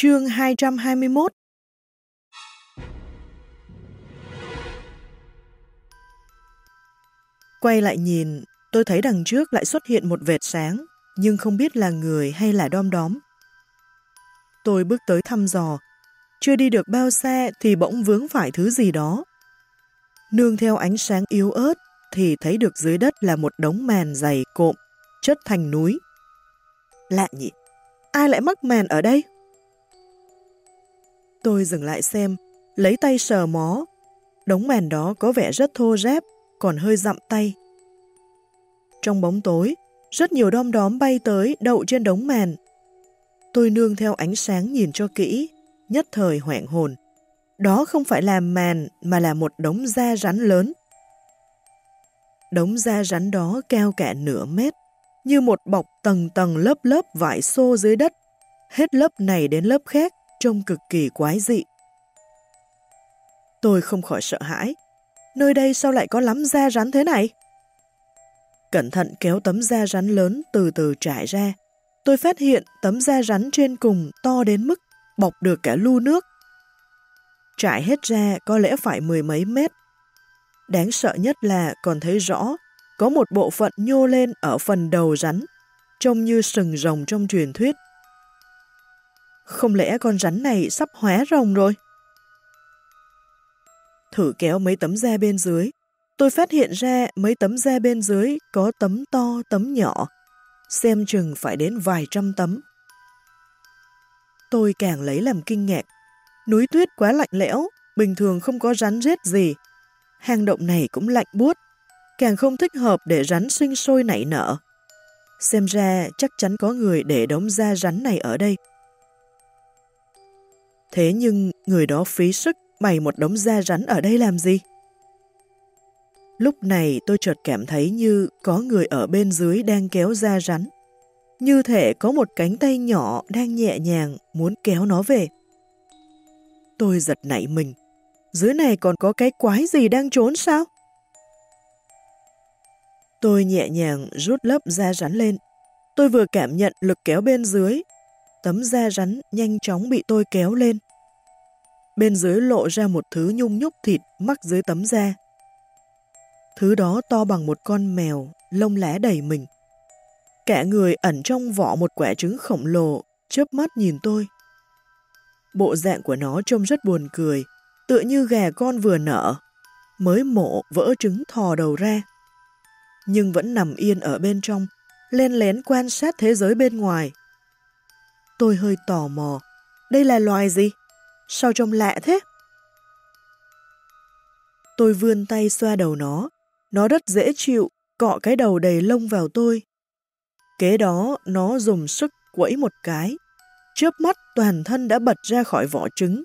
Chương 221 Quay lại nhìn, tôi thấy đằng trước lại xuất hiện một vệt sáng, nhưng không biết là người hay là đom đóm. Tôi bước tới thăm dò, chưa đi được bao xa thì bỗng vướng phải thứ gì đó. Nương theo ánh sáng yếu ớt thì thấy được dưới đất là một đống màn dày cộm, chất thành núi. Lạ nhỉ, ai lại mắc màn ở đây? Tôi dừng lại xem, lấy tay sờ mó. Đống màn đó có vẻ rất thô ráp, còn hơi dặm tay. Trong bóng tối, rất nhiều đom đóm bay tới đậu trên đống màn. Tôi nương theo ánh sáng nhìn cho kỹ, nhất thời hoảng hồn. Đó không phải là màn mà là một đống da rắn lớn. Đống da rắn đó cao cả nửa mét, như một bọc tầng tầng lớp lớp vải xô dưới đất, hết lớp này đến lớp khác, trông cực kỳ quái dị. Tôi không khỏi sợ hãi, nơi đây sao lại có lắm da rắn thế này? Cẩn thận kéo tấm da rắn lớn từ từ trải ra, tôi phát hiện tấm da rắn trên cùng to đến mức bọc được cả lu nước. Trải hết ra có lẽ phải mười mấy mét. Đáng sợ nhất là còn thấy rõ có một bộ phận nhô lên ở phần đầu rắn, trông như sừng rồng trong truyền thuyết. Không lẽ con rắn này sắp hóa rồng rồi? Thử kéo mấy tấm da bên dưới, tôi phát hiện ra mấy tấm da bên dưới có tấm to, tấm nhỏ, xem chừng phải đến vài trăm tấm. Tôi càng lấy làm kinh ngạc. Núi tuyết quá lạnh lẽo, bình thường không có rắn rết gì. Hang động này cũng lạnh buốt, càng không thích hợp để rắn sinh sôi nảy nở. Xem ra chắc chắn có người để đống da rắn này ở đây. Thế nhưng, người đó phí sức bày một đống da rắn ở đây làm gì? Lúc này tôi chợt cảm thấy như có người ở bên dưới đang kéo da rắn. Như thể có một cánh tay nhỏ đang nhẹ nhàng muốn kéo nó về. Tôi giật nảy mình. Dưới này còn có cái quái gì đang trốn sao? Tôi nhẹ nhàng rút lớp da rắn lên. Tôi vừa cảm nhận lực kéo bên dưới. Tấm da rắn nhanh chóng bị tôi kéo lên. Bên dưới lộ ra một thứ nhung nhúc thịt mắc dưới tấm da. Thứ đó to bằng một con mèo, lông lá đầy mình. Cả người ẩn trong vỏ một quả trứng khổng lồ, chớp mắt nhìn tôi. Bộ dạng của nó trông rất buồn cười, tựa như gà con vừa nở, mới mổ vỡ trứng thò đầu ra. Nhưng vẫn nằm yên ở bên trong, len lén quan sát thế giới bên ngoài. Tôi hơi tò mò, đây là loài gì? Sao trông lạ thế? Tôi vươn tay xoa đầu nó, nó rất dễ chịu, cọ cái đầu đầy lông vào tôi. Kế đó, nó dùng sức quẫy một cái, chớp mắt toàn thân đã bật ra khỏi vỏ trứng.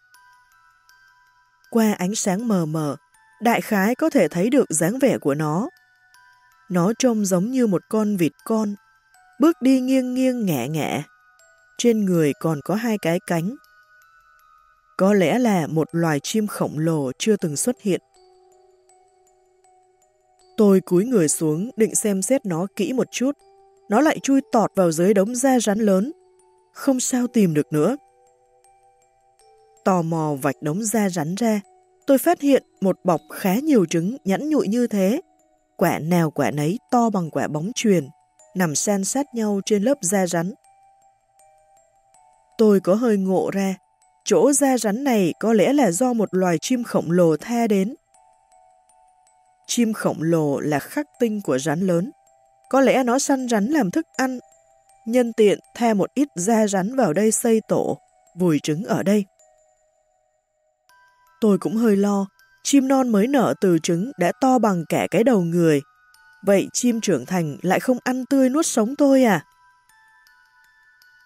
Qua ánh sáng mờ mờ, đại khái có thể thấy được dáng vẻ của nó. Nó trông giống như một con vịt con, bước đi nghiêng nghiêng ngẹ ngẹ. Trên người còn có hai cái cánh. Có lẽ là một loài chim khổng lồ chưa từng xuất hiện. Tôi cúi người xuống định xem xét nó kỹ một chút. Nó lại chui tọt vào dưới đống da rắn lớn. Không sao tìm được nữa. Tò mò vạch đống da rắn ra, tôi phát hiện một bọc khá nhiều trứng nhẵn nhụi như thế. Quả nào quả nấy to bằng quả bóng truyền, nằm san sát nhau trên lớp da rắn. Tôi có hơi ngộ ra, chỗ da rắn này có lẽ là do một loài chim khổng lồ tha đến. Chim khổng lồ là khắc tinh của rắn lớn. Có lẽ nó săn rắn làm thức ăn. Nhân tiện tha một ít da rắn vào đây xây tổ, vùi trứng ở đây. Tôi cũng hơi lo, chim non mới nở từ trứng đã to bằng cả cái đầu người. Vậy chim trưởng thành lại không ăn tươi nuốt sống tôi à?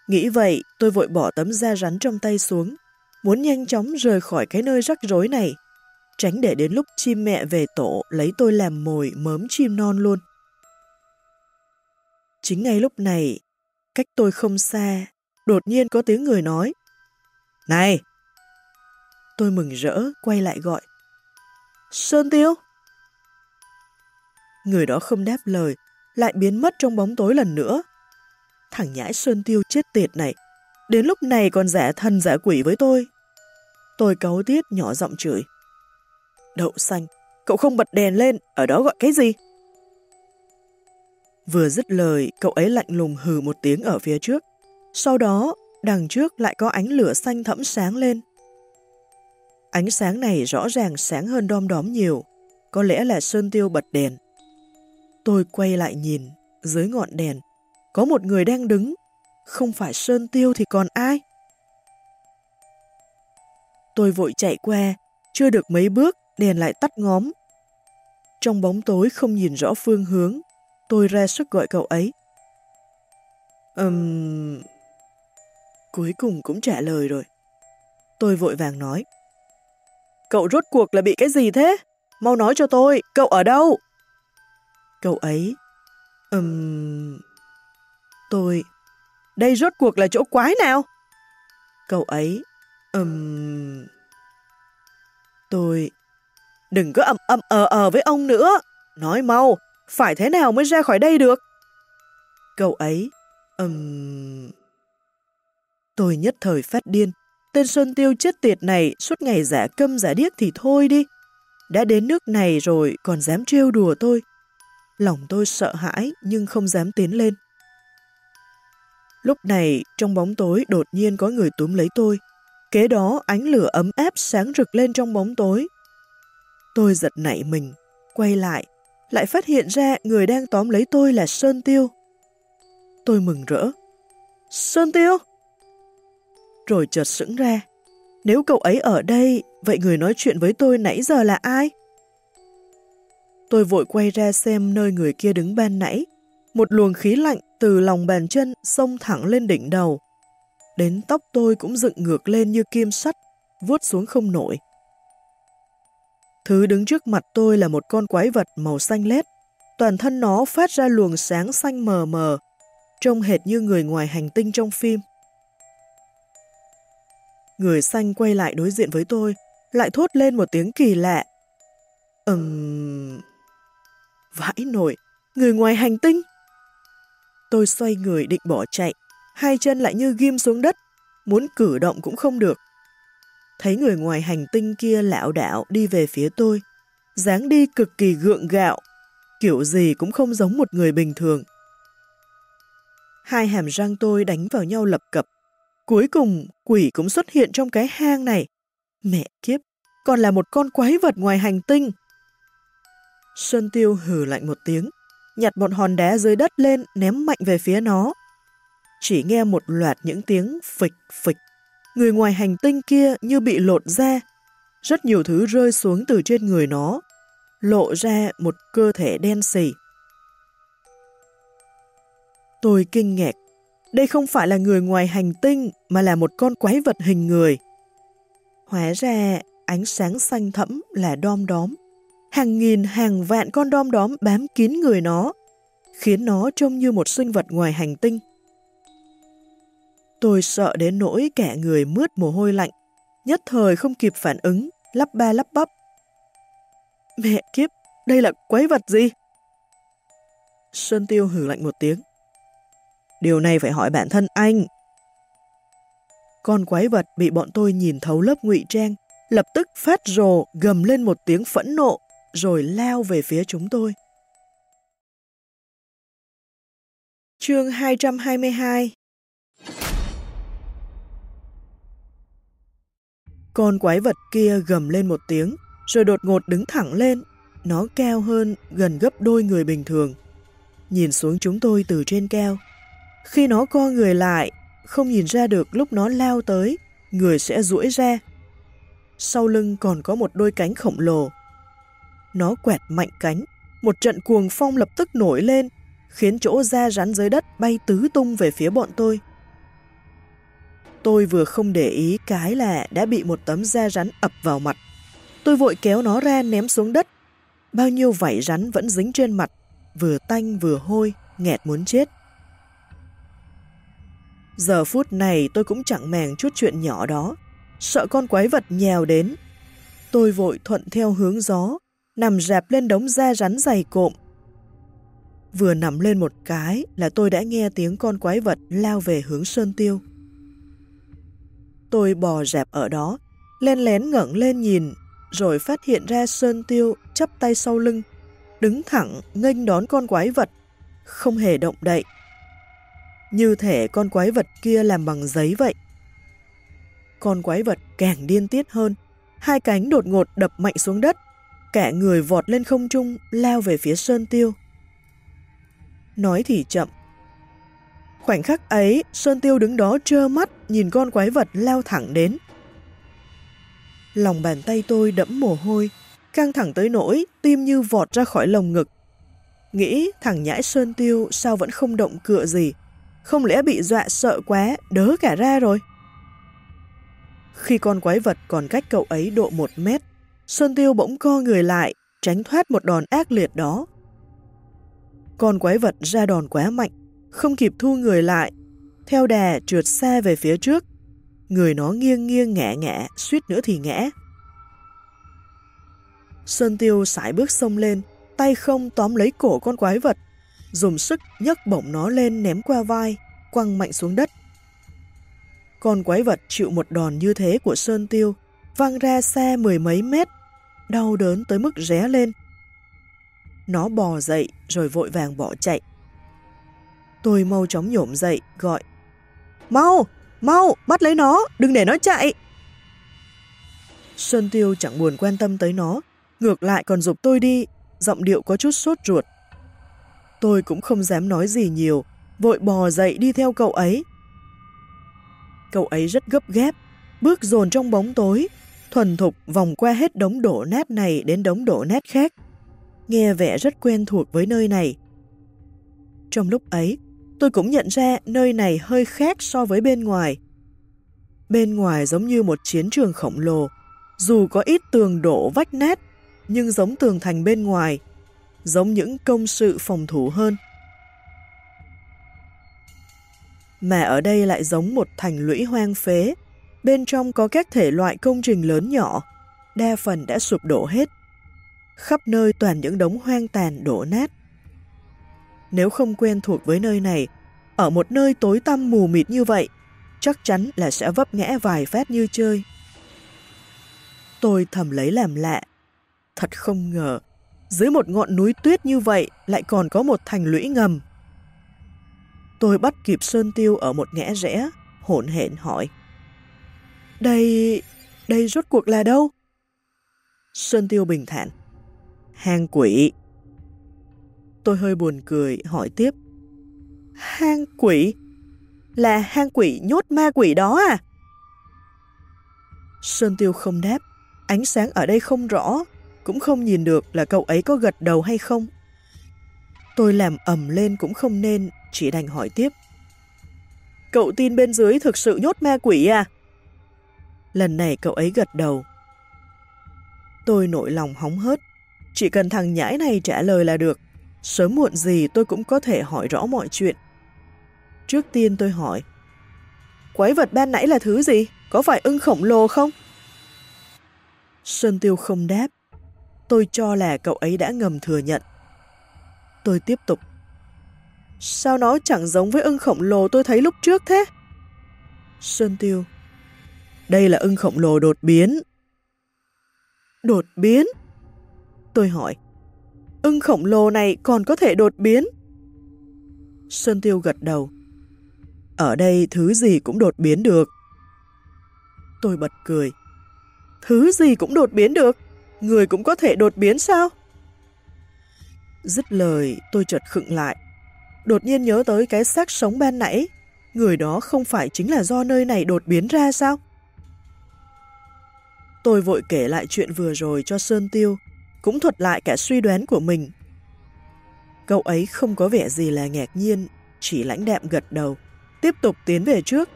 Nghĩ vậy, tôi vội bỏ tấm da rắn trong tay xuống, muốn nhanh chóng rời khỏi cái nơi rắc rối này tránh để đến lúc chim mẹ về tổ lấy tôi làm mồi mớm chim non luôn. Chính ngay lúc này, cách tôi không xa, đột nhiên có tiếng người nói. Này! Tôi mừng rỡ, quay lại gọi. Sơn Tiêu! Người đó không đáp lời, lại biến mất trong bóng tối lần nữa. Thằng nhãi Sơn Tiêu chết tiệt này, Đến lúc này còn giả thần giả quỷ với tôi. Tôi cấu tiết nhỏ giọng chửi. Đậu xanh, cậu không bật đèn lên, ở đó gọi cái gì? Vừa dứt lời, cậu ấy lạnh lùng hừ một tiếng ở phía trước. Sau đó, đằng trước lại có ánh lửa xanh thẫm sáng lên. Ánh sáng này rõ ràng sáng hơn đom đóm nhiều, có lẽ là Sơn Tiêu bật đèn. Tôi quay lại nhìn, dưới ngọn đèn, có một người đang đứng, không phải Sơn Tiêu thì còn ai? Tôi vội chạy qua, chưa được mấy bước, đèn lại tắt ngóm. Trong bóng tối không nhìn rõ phương hướng, tôi ra sức gọi cậu ấy. Ừm... Um... Cuối cùng cũng trả lời rồi. Tôi vội vàng nói. Cậu rốt cuộc là bị cái gì thế? Mau nói cho tôi, cậu ở đâu? Cậu ấy... Ừm... Um... Tôi... Đây rốt cuộc là chỗ quái nào? Cậu ấy... Ừm... Um... Tôi... Đừng có ầm ầm ờ ờ với ông nữa. Nói mau, phải thế nào mới ra khỏi đây được? Cậu ấy... Ừm... Um... Tôi nhất thời phát điên. Tên Xuân Tiêu chết tiệt này suốt ngày giả câm giả điếc thì thôi đi. Đã đến nước này rồi còn dám trêu đùa tôi. Lòng tôi sợ hãi nhưng không dám tiến lên. Lúc này, trong bóng tối đột nhiên có người túm lấy tôi. Kế đó ánh lửa ấm áp sáng rực lên trong bóng tối. Tôi giật nảy mình, quay lại, lại phát hiện ra người đang tóm lấy tôi là Sơn Tiêu. Tôi mừng rỡ. Sơn Tiêu! Rồi chợt sững ra. Nếu cậu ấy ở đây, vậy người nói chuyện với tôi nãy giờ là ai? Tôi vội quay ra xem nơi người kia đứng ban nãy. Một luồng khí lạnh từ lòng bàn chân xông thẳng lên đỉnh đầu. Đến tóc tôi cũng dựng ngược lên như kim sắt, vuốt xuống không nổi. Thứ đứng trước mặt tôi là một con quái vật màu xanh lét. Toàn thân nó phát ra luồng sáng xanh mờ mờ, trông hệt như người ngoài hành tinh trong phim. Người xanh quay lại đối diện với tôi, lại thốt lên một tiếng kỳ lạ. Ừm... Vãi nổi, người ngoài hành tinh. Tôi xoay người định bỏ chạy, hai chân lại như ghim xuống đất, muốn cử động cũng không được. Thấy người ngoài hành tinh kia lạo đạo đi về phía tôi, dáng đi cực kỳ gượng gạo, kiểu gì cũng không giống một người bình thường. Hai hàm răng tôi đánh vào nhau lập cập. Cuối cùng, quỷ cũng xuất hiện trong cái hang này. Mẹ kiếp, còn là một con quái vật ngoài hành tinh. Xuân Tiêu hừ lạnh một tiếng, nhặt một hòn đá dưới đất lên ném mạnh về phía nó. Chỉ nghe một loạt những tiếng phịch phịch. Người ngoài hành tinh kia như bị lột ra. Rất nhiều thứ rơi xuống từ trên người nó, lộ ra một cơ thể đen xì. Tôi kinh ngạc. Đây không phải là người ngoài hành tinh mà là một con quái vật hình người. Hóa ra ánh sáng xanh thẫm là đom đóm hàng nghìn hàng vạn con đom đóm bám kín người nó, khiến nó trông như một sinh vật ngoài hành tinh. Tôi sợ đến nỗi cả người mướt mồ hôi lạnh, nhất thời không kịp phản ứng, lắp ba lắp bắp. Mẹ kiếp, đây là quái vật gì? Sơn Tiêu hử lạnh một tiếng. Điều này phải hỏi bản thân anh. Con quái vật bị bọn tôi nhìn thấu lớp ngụy trang, lập tức phát rồ gầm lên một tiếng phẫn nộ, rồi lao về phía chúng tôi. Chương 222 Con quái vật kia gầm lên một tiếng, rồi đột ngột đứng thẳng lên. Nó cao hơn gần gấp đôi người bình thường. Nhìn xuống chúng tôi từ trên cao. Khi nó co người lại, không nhìn ra được lúc nó lao tới, người sẽ duỗi ra. Sau lưng còn có một đôi cánh khổng lồ, nó quẹt mạnh cánh, một trận cuồng phong lập tức nổi lên, khiến chỗ da rắn dưới đất bay tứ tung về phía bọn tôi. Tôi vừa không để ý cái là đã bị một tấm da rắn ập vào mặt. Tôi vội kéo nó ra ném xuống đất. Bao nhiêu vảy rắn vẫn dính trên mặt, vừa tanh vừa hôi, nghẹt muốn chết. Giờ phút này tôi cũng chẳng màng chút chuyện nhỏ đó, sợ con quái vật nhèo đến. Tôi vội thuận theo hướng gió, nằm rạp lên đống da rắn dày cộm. Vừa nằm lên một cái là tôi đã nghe tiếng con quái vật lao về hướng Sơn Tiêu. Tôi bò rạp ở đó, len lén ngẩng lên nhìn, rồi phát hiện ra Sơn Tiêu chắp tay sau lưng, đứng thẳng nghênh đón con quái vật, không hề động đậy. Như thể con quái vật kia làm bằng giấy vậy. Con quái vật càng điên tiết hơn, hai cánh đột ngột đập mạnh xuống đất, cả người vọt lên không trung, lao về phía Sơn Tiêu. Nói thì chậm. Khoảnh khắc ấy, Sơn Tiêu đứng đó trơ mắt nhìn con quái vật lao thẳng đến. Lòng bàn tay tôi đẫm mồ hôi, căng thẳng tới nỗi tim như vọt ra khỏi lồng ngực. Nghĩ thằng nhãi Sơn Tiêu sao vẫn không động cựa gì, không lẽ bị dọa sợ quá, đớ cả ra rồi. Khi con quái vật còn cách cậu ấy độ một mét, Sơn Tiêu bỗng co người lại, tránh thoát một đòn ác liệt đó. Con quái vật ra đòn quá mạnh, không kịp thu người lại, theo đà trượt xa về phía trước. Người nó nghiêng nghiêng ngã ngã, suýt nữa thì ngã. Sơn Tiêu sải bước sông lên, tay không tóm lấy cổ con quái vật, dùng sức nhấc bổng nó lên ném qua vai, quăng mạnh xuống đất. Con quái vật chịu một đòn như thế của Sơn Tiêu, văng ra xa mười mấy mét, đau đớn tới mức ré lên. Nó bò dậy rồi vội vàng bỏ chạy. Tôi mau chóng nhổm dậy, gọi. Mau, mau, bắt lấy nó, đừng để nó chạy. Sơn Tiêu chẳng buồn quan tâm tới nó, ngược lại còn dục tôi đi, giọng điệu có chút sốt ruột. Tôi cũng không dám nói gì nhiều, vội bò dậy đi theo cậu ấy. Cậu ấy rất gấp gáp, bước dồn trong bóng tối, thuần thục vòng qua hết đống đổ nát này đến đống đổ nát khác. Nghe vẻ rất quen thuộc với nơi này. Trong lúc ấy, tôi cũng nhận ra nơi này hơi khác so với bên ngoài. Bên ngoài giống như một chiến trường khổng lồ, dù có ít tường đổ vách nát, nhưng giống tường thành bên ngoài, giống những công sự phòng thủ hơn. Mà ở đây lại giống một thành lũy hoang phế, bên trong có các thể loại công trình lớn nhỏ, đa phần đã sụp đổ hết. Khắp nơi toàn những đống hoang tàn đổ nát. Nếu không quen thuộc với nơi này, ở một nơi tối tăm mù mịt như vậy, chắc chắn là sẽ vấp ngã vài phát như chơi. Tôi thầm lấy làm lạ. Thật không ngờ, dưới một ngọn núi tuyết như vậy lại còn có một thành lũy ngầm. Tôi bắt kịp Sơn Tiêu ở một ngã rẽ, hỗn hển hỏi. Đây... đây rốt cuộc là đâu? Sơn Tiêu bình thản. Hang quỷ. Tôi hơi buồn cười, hỏi tiếp. Hang quỷ? Là hang quỷ nhốt ma quỷ đó à? Sơn Tiêu không đáp, ánh sáng ở đây không rõ, cũng không nhìn được là cậu ấy có gật đầu hay không. Tôi làm ầm lên cũng không nên, chỉ đành hỏi tiếp. Cậu tin bên dưới thực sự nhốt ma quỷ à? Lần này cậu ấy gật đầu. Tôi nội lòng hóng hớt, chỉ cần thằng nhãi này trả lời là được. Sớm muộn gì tôi cũng có thể hỏi rõ mọi chuyện. Trước tiên tôi hỏi, quái vật ban nãy là thứ gì? Có phải ưng khổng lồ không? Sơn Tiêu không đáp. Tôi cho là cậu ấy đã ngầm thừa nhận. Tôi tiếp tục. Sao nó chẳng giống với ưng khổng lồ tôi thấy lúc trước thế? Sơn Tiêu. Đây là ưng khổng lồ đột biến. Đột biến? Tôi hỏi. Ưng khổng lồ này còn có thể đột biến? Sơn Tiêu gật đầu. Ở đây thứ gì cũng đột biến được. Tôi bật cười. Thứ gì cũng đột biến được? Người cũng có thể đột biến sao? Dứt lời, tôi chợt khựng lại. Đột nhiên nhớ tới cái xác sống ban nãy. Người đó không phải chính là do nơi này đột biến ra sao? Tôi vội kể lại chuyện vừa rồi cho Sơn Tiêu, cũng thuật lại cả suy đoán của mình. Cậu ấy không có vẻ gì là ngạc nhiên, chỉ lãnh đạm gật đầu, tiếp tục tiến về trước.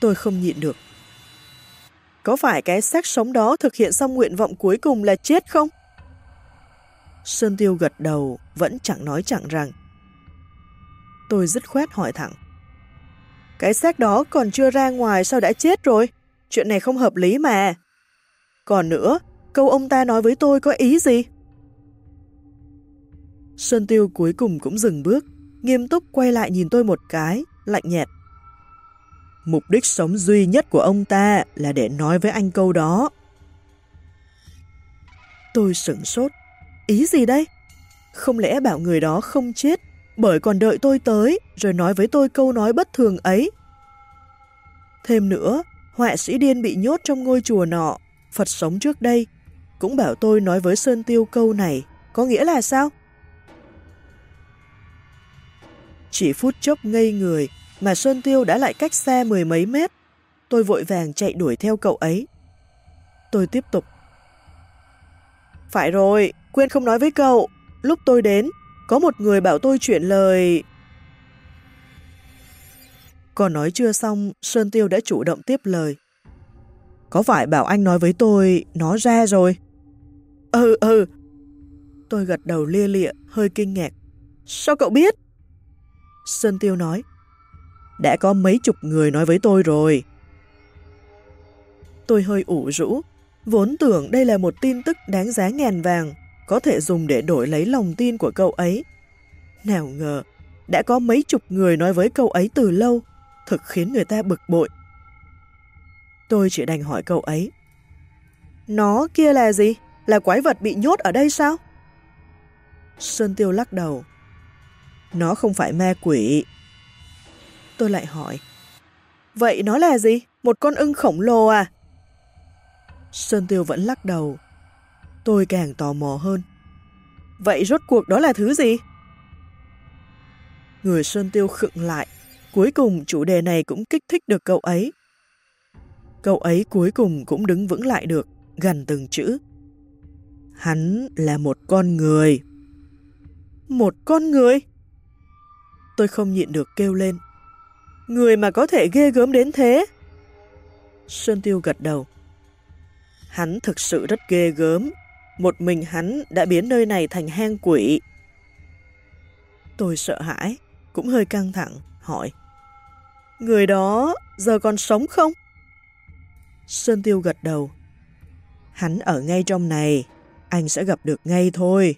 Tôi không nhịn được. Có phải cái xác sống đó thực hiện xong nguyện vọng cuối cùng là chết không? Sơn Tiêu gật đầu, vẫn chẳng nói chẳng rằng. Tôi dứt khoát hỏi thẳng. Cái xác đó còn chưa ra ngoài sao đã chết rồi? Chuyện này không hợp lý mà. Còn nữa, câu ông ta nói với tôi có ý gì? Sơn Tiêu cuối cùng cũng dừng bước, nghiêm túc quay lại nhìn tôi một cái, lạnh nhạt. Mục đích sống duy nhất của ông ta là để nói với anh câu đó. Tôi sửng sốt. Ý gì đây? Không lẽ bảo người đó không chết bởi còn đợi tôi tới rồi nói với tôi câu nói bất thường ấy? Thêm nữa, họa sĩ điên bị nhốt trong ngôi chùa nọ, Phật sống trước đây, cũng bảo tôi nói với Sơn Tiêu câu này, có nghĩa là sao? Chỉ phút chốc ngây người mà Sơn Tiêu đã lại cách xa mười mấy mét. Tôi vội vàng chạy đuổi theo cậu ấy. Tôi tiếp tục. Phải rồi, quên không nói với cậu. Lúc tôi đến, có một người bảo tôi chuyển lời... Còn nói chưa xong, Sơn Tiêu đã chủ động tiếp lời. Có phải bảo anh nói với tôi, nó ra rồi? Ừ, ừ. Tôi gật đầu lia lịa, hơi kinh ngạc. Sao cậu biết? Sơn Tiêu nói. Đã có mấy chục người nói với tôi rồi. Tôi hơi ủ rũ, vốn tưởng đây là một tin tức đáng giá ngàn vàng, có thể dùng để đổi lấy lòng tin của cậu ấy. Nào ngờ, đã có mấy chục người nói với cậu ấy từ lâu, thực khiến người ta bực bội. Tôi chỉ đành hỏi cậu ấy. Nó kia là gì? Là quái vật bị nhốt ở đây sao? Sơn Tiêu lắc đầu. Nó không phải ma quỷ. Tôi lại hỏi. Vậy nó là gì? Một con ưng khổng lồ à? Sơn Tiêu vẫn lắc đầu. Tôi càng tò mò hơn. Vậy rốt cuộc đó là thứ gì? Người Sơn Tiêu khựng lại. Cuối cùng chủ đề này cũng kích thích được cậu ấy. Cậu ấy cuối cùng cũng đứng vững lại được, gần từng chữ. Hắn là một con người. Một con người? Tôi không nhịn được kêu lên. Người mà có thể ghê gớm đến thế? Sơn Tiêu gật đầu. Hắn thực sự rất ghê gớm. Một mình hắn đã biến nơi này thành hang quỷ. Tôi sợ hãi, cũng hơi căng thẳng, hỏi. Người đó giờ còn sống không? Sơn Tiêu gật đầu. Hắn ở ngay trong này, anh sẽ gặp được ngay thôi.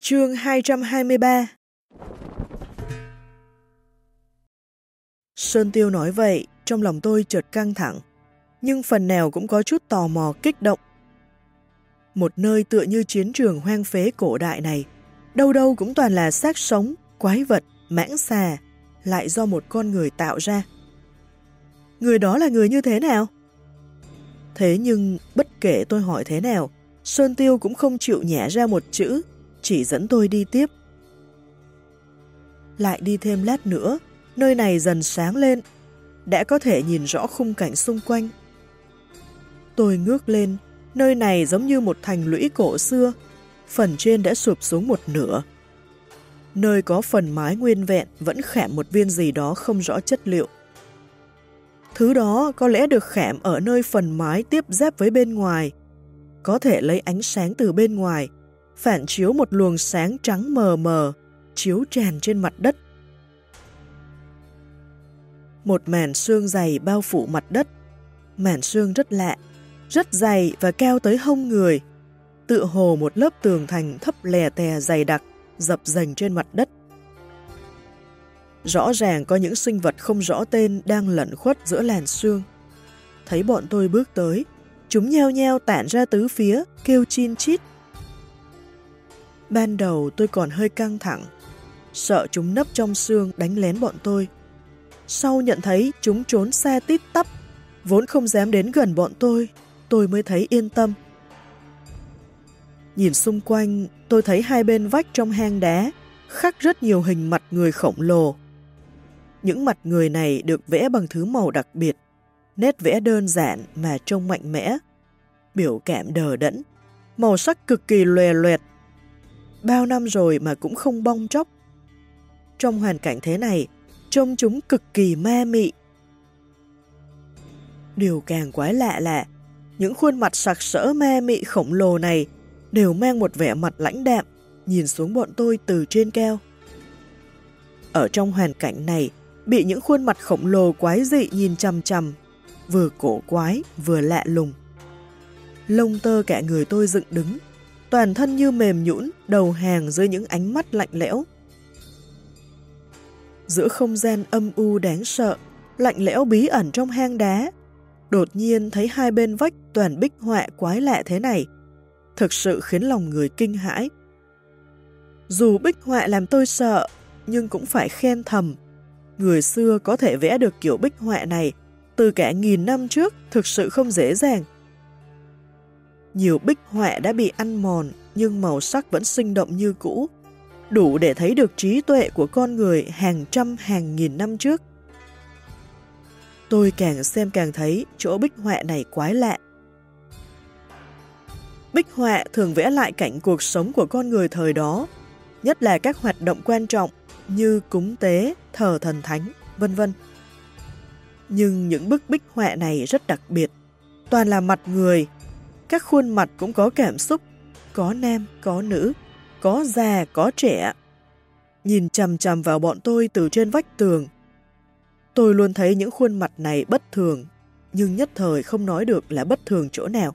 Chương 223 Sơn Tiêu nói vậy, trong lòng tôi chợt căng thẳng, nhưng phần nào cũng có chút tò mò kích động. Một nơi tựa như chiến trường hoang phế cổ đại này, đâu đâu cũng toàn là xác sống, quái vật, mãng xà, lại do một con người tạo ra. Người đó là người như thế nào? Thế nhưng, bất kể tôi hỏi thế nào, Sơn Tiêu cũng không chịu nhả ra một chữ, chỉ dẫn tôi đi tiếp. Lại đi thêm lát nữa, nơi này dần sáng lên, đã có thể nhìn rõ khung cảnh xung quanh. Tôi ngước lên, nơi này giống như một thành lũy cổ xưa, phần trên đã sụp xuống một nửa. Nơi có phần mái nguyên vẹn vẫn khảm một viên gì đó không rõ chất liệu. Thứ đó có lẽ được khảm ở nơi phần mái tiếp giáp với bên ngoài, có thể lấy ánh sáng từ bên ngoài, phản chiếu một luồng sáng trắng mờ mờ, chiếu tràn trên mặt đất. Một màn xương dày bao phủ mặt đất, màn xương rất lạ, rất dày và cao tới hông người, tựa hồ một lớp tường thành thấp lè tè dày đặc, dập dành trên mặt đất. Rõ ràng có những sinh vật không rõ tên đang lẩn khuất giữa làn xương. Thấy bọn tôi bước tới, chúng nheo nheo tản ra tứ phía, kêu chin chít. Ban đầu tôi còn hơi căng thẳng, sợ chúng nấp trong xương đánh lén bọn tôi. Sau nhận thấy chúng trốn xa tít tắp, vốn không dám đến gần bọn tôi, tôi mới thấy yên tâm. Nhìn xung quanh, tôi thấy hai bên vách trong hang đá khắc rất nhiều hình mặt người khổng lồ. Những mặt người này được vẽ bằng thứ màu đặc biệt, nét vẽ đơn giản mà trông mạnh mẽ, biểu cảm đờ đẫn, màu sắc cực kỳ lòe loẹt. Bao năm rồi mà cũng không bong chóc. Trong hoàn cảnh thế này, trông chúng cực kỳ ma mị. Điều càng quái lạ là, những khuôn mặt sặc sỡ ma mị khổng lồ này đều mang một vẻ mặt lãnh đạm, nhìn xuống bọn tôi từ trên cao. Ở trong hoàn cảnh này, bị những khuôn mặt khổng lồ quái dị nhìn chằm chằm, vừa cổ quái vừa lạ lùng. Lông tơ cả người tôi dựng đứng, toàn thân như mềm nhũn, đầu hàng dưới những ánh mắt lạnh lẽo. Giữa không gian âm u đáng sợ, lạnh lẽo bí ẩn trong hang đá, đột nhiên thấy hai bên vách toàn bích họa quái lạ thế này, thực sự khiến lòng người kinh hãi. Dù bích họa làm tôi sợ, nhưng cũng phải khen thầm. Người xưa có thể vẽ được kiểu bích họa này từ cả nghìn năm trước thực sự không dễ dàng. Nhiều bích họa đã bị ăn mòn nhưng màu sắc vẫn sinh động như cũ, đủ để thấy được trí tuệ của con người hàng trăm hàng nghìn năm trước. Tôi càng xem càng thấy chỗ bích họa này quái lạ. Bích họa thường vẽ lại cảnh cuộc sống của con người thời đó, nhất là các hoạt động quan trọng như cúng tế, thờ thần thánh, vân vân. Nhưng những bức bích họa này rất đặc biệt, toàn là mặt người, các khuôn mặt cũng có cảm xúc, có nam, có nữ, có già, có trẻ. Nhìn chầm chầm vào bọn tôi từ trên vách tường. Tôi luôn thấy những khuôn mặt này bất thường, nhưng nhất thời không nói được là bất thường chỗ nào.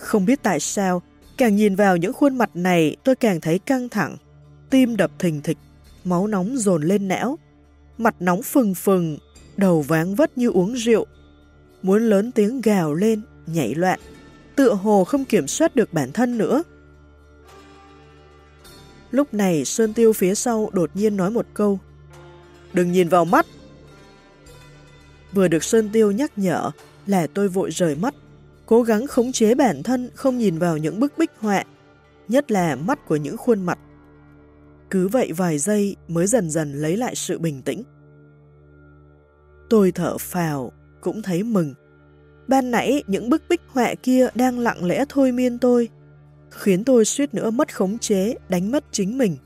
Không biết tại sao, càng nhìn vào những khuôn mặt này tôi càng thấy căng thẳng, tim đập thình thịch, máu nóng dồn lên não, mặt nóng phừng phừng, đầu váng vất như uống rượu, muốn lớn tiếng gào lên, nhảy loạn, tựa hồ không kiểm soát được bản thân nữa. Lúc này Sơn Tiêu phía sau đột nhiên nói một câu, Đừng nhìn vào mắt! Vừa được Sơn Tiêu nhắc nhở là tôi vội rời mắt, cố gắng khống chế bản thân không nhìn vào những bức bích họa, nhất là mắt của những khuôn mặt. Cứ vậy vài giây mới dần dần lấy lại sự bình tĩnh. Tôi thở phào, cũng thấy mừng. Ban nãy những bức bích họa kia đang lặng lẽ thôi miên tôi, khiến tôi suýt nữa mất khống chế, đánh mất chính mình.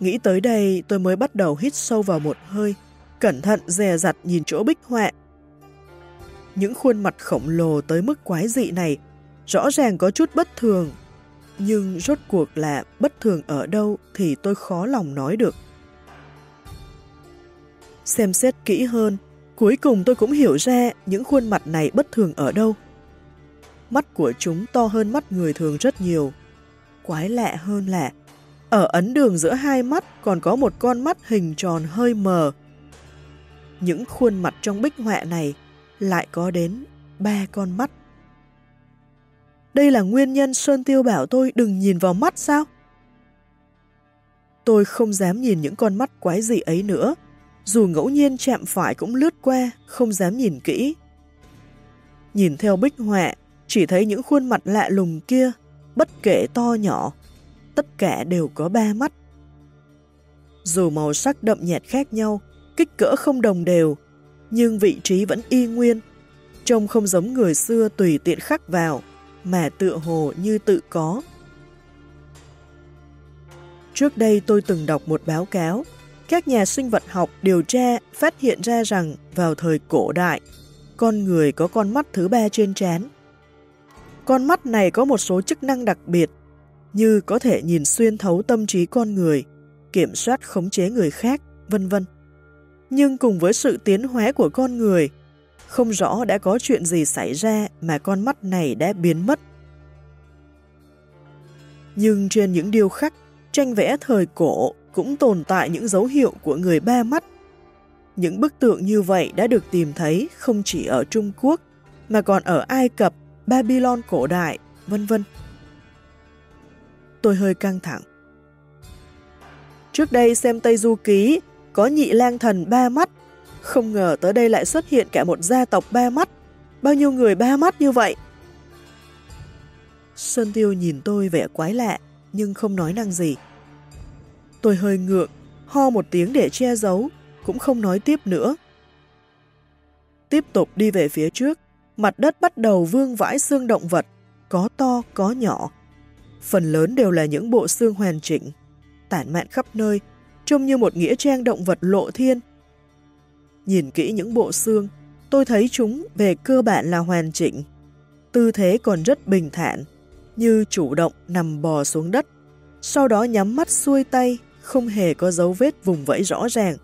Nghĩ tới đây tôi mới bắt đầu hít sâu vào một hơi, cẩn thận dè dặt nhìn chỗ bích họa. Những khuôn mặt khổng lồ tới mức quái dị này rõ ràng có chút bất thường, nhưng rốt cuộc là bất thường ở đâu thì tôi khó lòng nói được. Xem xét kỹ hơn, cuối cùng tôi cũng hiểu ra những khuôn mặt này bất thường ở đâu. Mắt của chúng to hơn mắt người thường rất nhiều. Quái lạ hơn là, ở ấn đường giữa hai mắt còn có một con mắt hình tròn hơi mờ. Những khuôn mặt trong bích họa này lại có đến ba con mắt. Đây là nguyên nhân Sơn Tiêu bảo tôi đừng nhìn vào mắt sao? Tôi không dám nhìn những con mắt quái dị ấy nữa, dù ngẫu nhiên chạm phải cũng lướt qua, không dám nhìn kỹ. Nhìn theo bích họa, chỉ thấy những khuôn mặt lạ lùng kia, bất kể to nhỏ, tất cả đều có ba mắt. Dù màu sắc đậm nhạt khác nhau, kích cỡ không đồng đều, nhưng vị trí vẫn y nguyên, trông không giống người xưa tùy tiện khắc vào, mà tựa hồ như tự có. Trước đây tôi từng đọc một báo cáo, các nhà sinh vật học điều tra phát hiện ra rằng vào thời cổ đại, con người có con mắt thứ ba trên trán. Con mắt này có một số chức năng đặc biệt, như có thể nhìn xuyên thấu tâm trí con người, kiểm soát khống chế người khác, vân vân. Nhưng cùng với sự tiến hóa của con người, không rõ đã có chuyện gì xảy ra mà con mắt này đã biến mất. Nhưng trên những điêu khắc, tranh vẽ thời cổ cũng tồn tại những dấu hiệu của người ba mắt. Những bức tượng như vậy đã được tìm thấy không chỉ ở Trung Quốc, mà còn ở Ai Cập, Babylon cổ đại, vân vân. Tôi hơi căng thẳng. Trước đây xem Tây Du Ký, có nhị lang thần ba mắt, không ngờ tới đây lại xuất hiện cả một gia tộc ba mắt. Bao nhiêu người ba mắt như vậy? Sơn Tiêu nhìn tôi vẻ quái lạ, nhưng không nói năng gì. Tôi hơi ngượng, ho một tiếng để che giấu, cũng không nói tiếp nữa. Tiếp tục đi về phía trước, mặt đất bắt đầu vương vãi xương động vật, có to, có nhỏ. Phần lớn đều là những bộ xương hoàn chỉnh, tản mạn khắp nơi, trông như một nghĩa trang động vật lộ thiên. Nhìn kỹ những bộ xương, tôi thấy chúng về cơ bản là hoàn chỉnh. Tư thế còn rất bình thản, như chủ động nằm bò xuống đất, sau đó nhắm mắt xuôi tay, không hề có dấu vết vùng vẫy rõ ràng.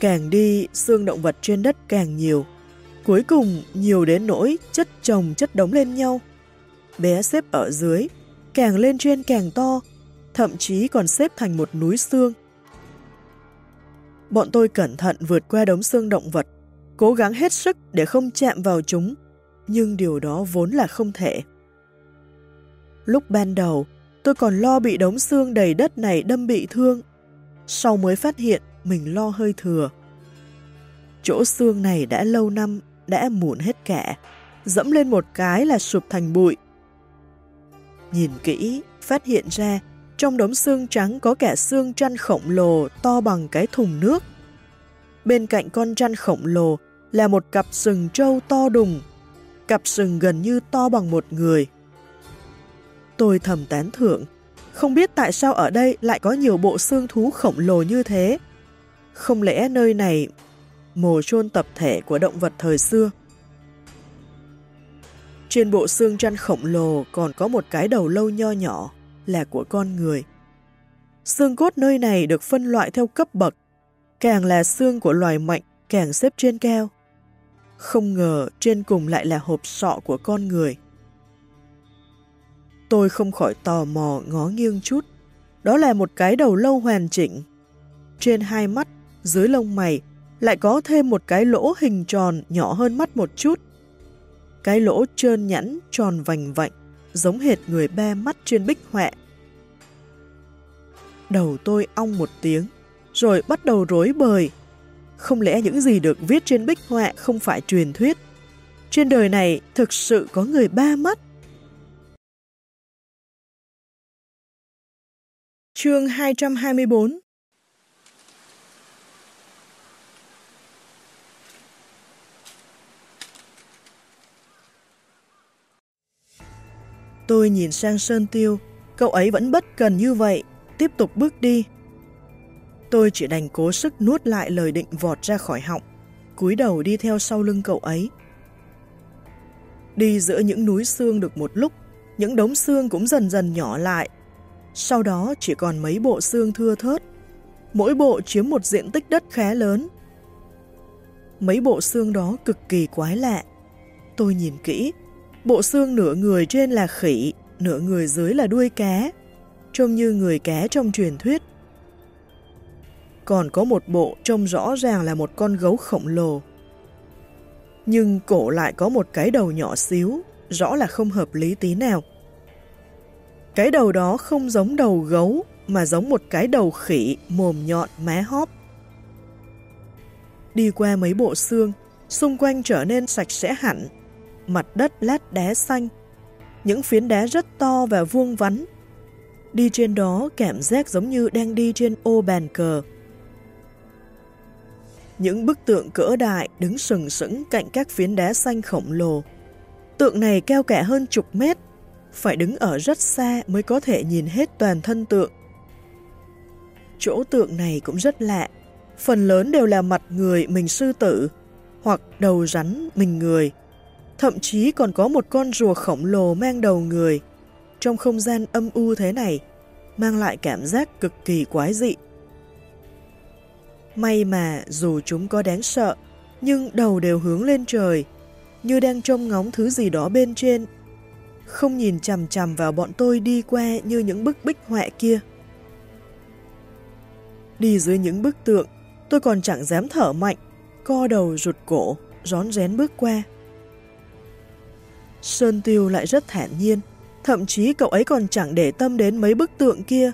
Càng đi, xương động vật trên đất càng nhiều. Cuối cùng, nhiều đến nỗi chất chồng chất đống lên nhau. Bé xếp ở dưới, càng lên trên càng to, thậm chí còn xếp thành một núi xương. Bọn tôi cẩn thận vượt qua đống xương động vật, cố gắng hết sức để không chạm vào chúng, nhưng điều đó vốn là không thể. Lúc ban đầu, tôi còn lo bị đống xương đầy đất này đâm bị thương, sau mới phát hiện mình lo hơi thừa. Chỗ xương này đã lâu năm, đã mụn hết cả, dẫm lên một cái là sụp thành bụi. Nhìn kỹ, phát hiện ra trong đống xương trắng có cả xương tranh khổng lồ to bằng cái thùng nước. Bên cạnh con tranh khổng lồ là một cặp sừng trâu to đùng, cặp sừng gần như to bằng một người. Tôi thầm tán thưởng, không biết tại sao ở đây lại có nhiều bộ xương thú khổng lồ như thế. Không lẽ nơi này mồ chôn tập thể của động vật thời xưa? Trên bộ xương tranh khổng lồ còn có một cái đầu lâu nho nhỏ là của con người. Xương cốt nơi này được phân loại theo cấp bậc, càng là xương của loài mạnh càng xếp trên cao. Không ngờ trên cùng lại là hộp sọ của con người. Tôi không khỏi tò mò ngó nghiêng chút. Đó là một cái đầu lâu hoàn chỉnh. Trên hai mắt, dưới lông mày, lại có thêm một cái lỗ hình tròn nhỏ hơn mắt một chút. Cái lỗ trơn nhẵn, tròn vành vạnh, giống hệt người ba mắt chuyên bích họa. Đầu tôi ong một tiếng, rồi bắt đầu rối bời. Không lẽ những gì được viết trên bích họa không phải truyền thuyết? Trên đời này thực sự có người ba mắt. Chương 224 Tôi nhìn sang Sơn Tiêu, cậu ấy vẫn bất cần như vậy, tiếp tục bước đi. Tôi chỉ đành cố sức nuốt lại lời định vọt ra khỏi họng, cúi đầu đi theo sau lưng cậu ấy. Đi giữa những núi xương được một lúc, những đống xương cũng dần dần nhỏ lại. Sau đó chỉ còn mấy bộ xương thưa thớt, mỗi bộ chiếm một diện tích đất khá lớn. Mấy bộ xương đó cực kỳ quái lạ. Tôi nhìn kỹ, Bộ xương nửa người trên là khỉ, nửa người dưới là đuôi cá, trông như người cá trong truyền thuyết. Còn có một bộ trông rõ ràng là một con gấu khổng lồ. Nhưng cổ lại có một cái đầu nhỏ xíu, rõ là không hợp lý tí nào. Cái đầu đó không giống đầu gấu, mà giống một cái đầu khỉ, mồm nhọn, má hóp. Đi qua mấy bộ xương, xung quanh trở nên sạch sẽ hẳn, mặt đất lát đá xanh, những phiến đá rất to và vuông vắn. Đi trên đó cảm giác giống như đang đi trên ô bàn cờ. Những bức tượng cỡ đại đứng sừng sững cạnh các phiến đá xanh khổng lồ. Tượng này cao cả hơn chục mét, phải đứng ở rất xa mới có thể nhìn hết toàn thân tượng. Chỗ tượng này cũng rất lạ, phần lớn đều là mặt người mình sư tử, hoặc đầu rắn mình người, Thậm chí còn có một con rùa khổng lồ mang đầu người. Trong không gian âm u thế này, mang lại cảm giác cực kỳ quái dị. May mà dù chúng có đáng sợ, nhưng đầu đều hướng lên trời, như đang trông ngóng thứ gì đó bên trên. Không nhìn chằm chằm vào bọn tôi đi qua như những bức bích họa kia. Đi dưới những bức tượng, tôi còn chẳng dám thở mạnh, co đầu rụt cổ, rón rén bước qua. Sơn Tiêu lại rất thản nhiên, thậm chí cậu ấy còn chẳng để tâm đến mấy bức tượng kia,